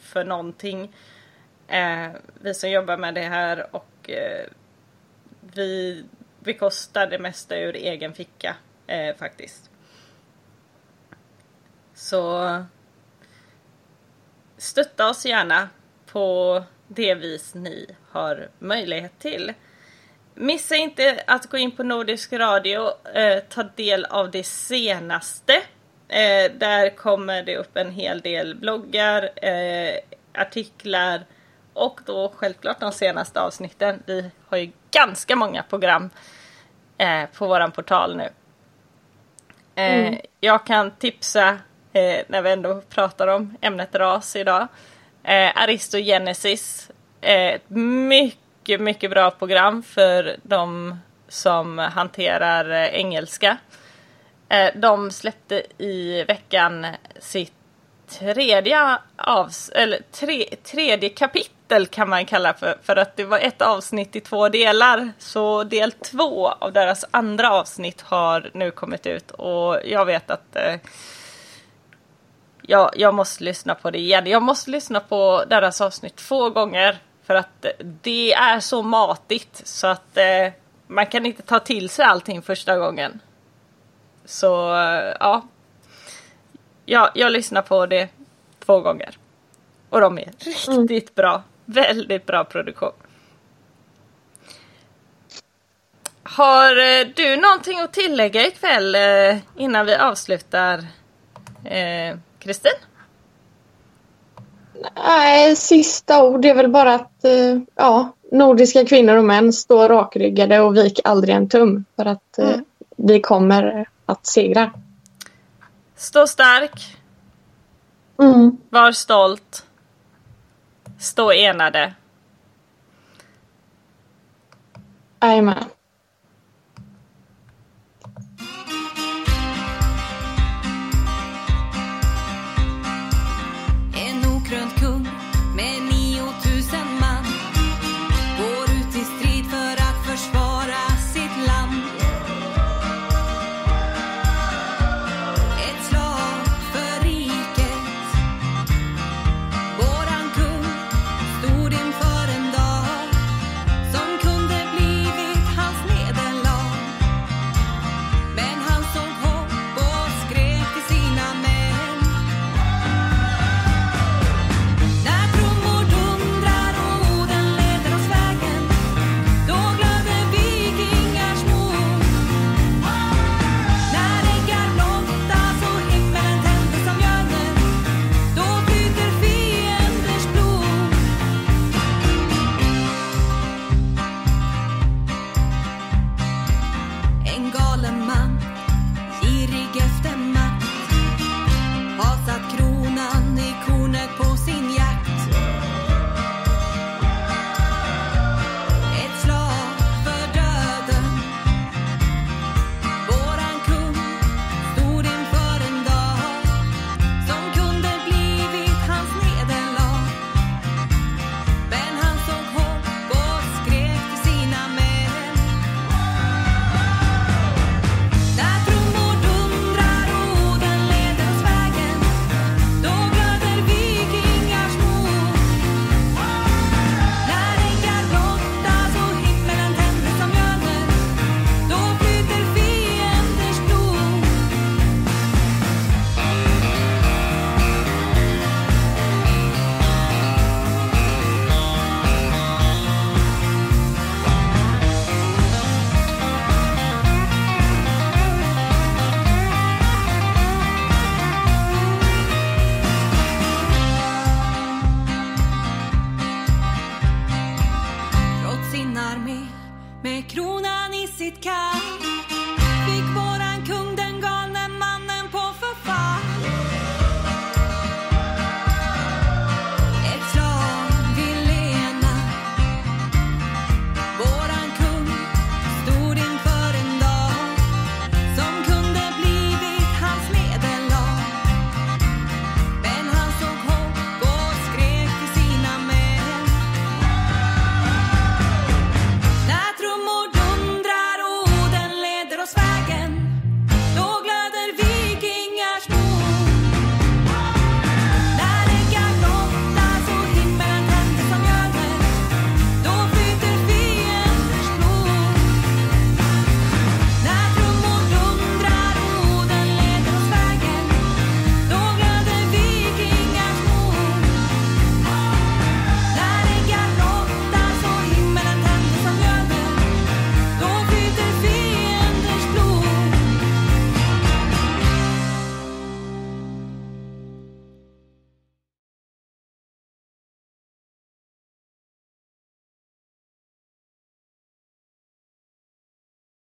för någonting. Eh, vi som jobbar med det här och eh, vi bekostar det mesta ur egen ficka eh, faktiskt. Så stötta oss gärna på det vis ni har möjlighet till. Missa inte att gå in på Nordisk Radio, eh, ta del av det senaste. Eh, där kommer det upp en hel del bloggar, eh, artiklar och då självklart de senaste avsnitten. Vi har ju ganska många program eh, på våran portal nu. Eh, Jag kan tipsa, eh, när vi ändå pratar om ämnet ras idag, eh, Aristogenesis. Eh, ett mycket, mycket bra program för de som hanterar eh, engelska. De släppte i veckan sitt tredje, avs eller tre, tredje kapitel kan man kalla för, för att det var ett avsnitt i två delar. Så del två av deras andra avsnitt har nu kommit ut och jag vet att eh, jag, jag måste lyssna på det igen. Jag måste lyssna på deras avsnitt två gånger för att det är så matigt så att eh, man kan inte ta till sig allting första gången. Så eh, ja, Ja, jag lyssnar på det två gånger. Och de är riktigt bra. Väldigt bra produktion. Har eh, du någonting att tillägga ikväll eh, innan vi avslutar? eh, Kristin? Nej, sista ord är väl bara att ja, nordiska kvinnor och män står rakryggade och vik aldrig en tum. För att eh, vi kommer att segra. Stå stark, Mm. var stolt, stå enade. Jajamän.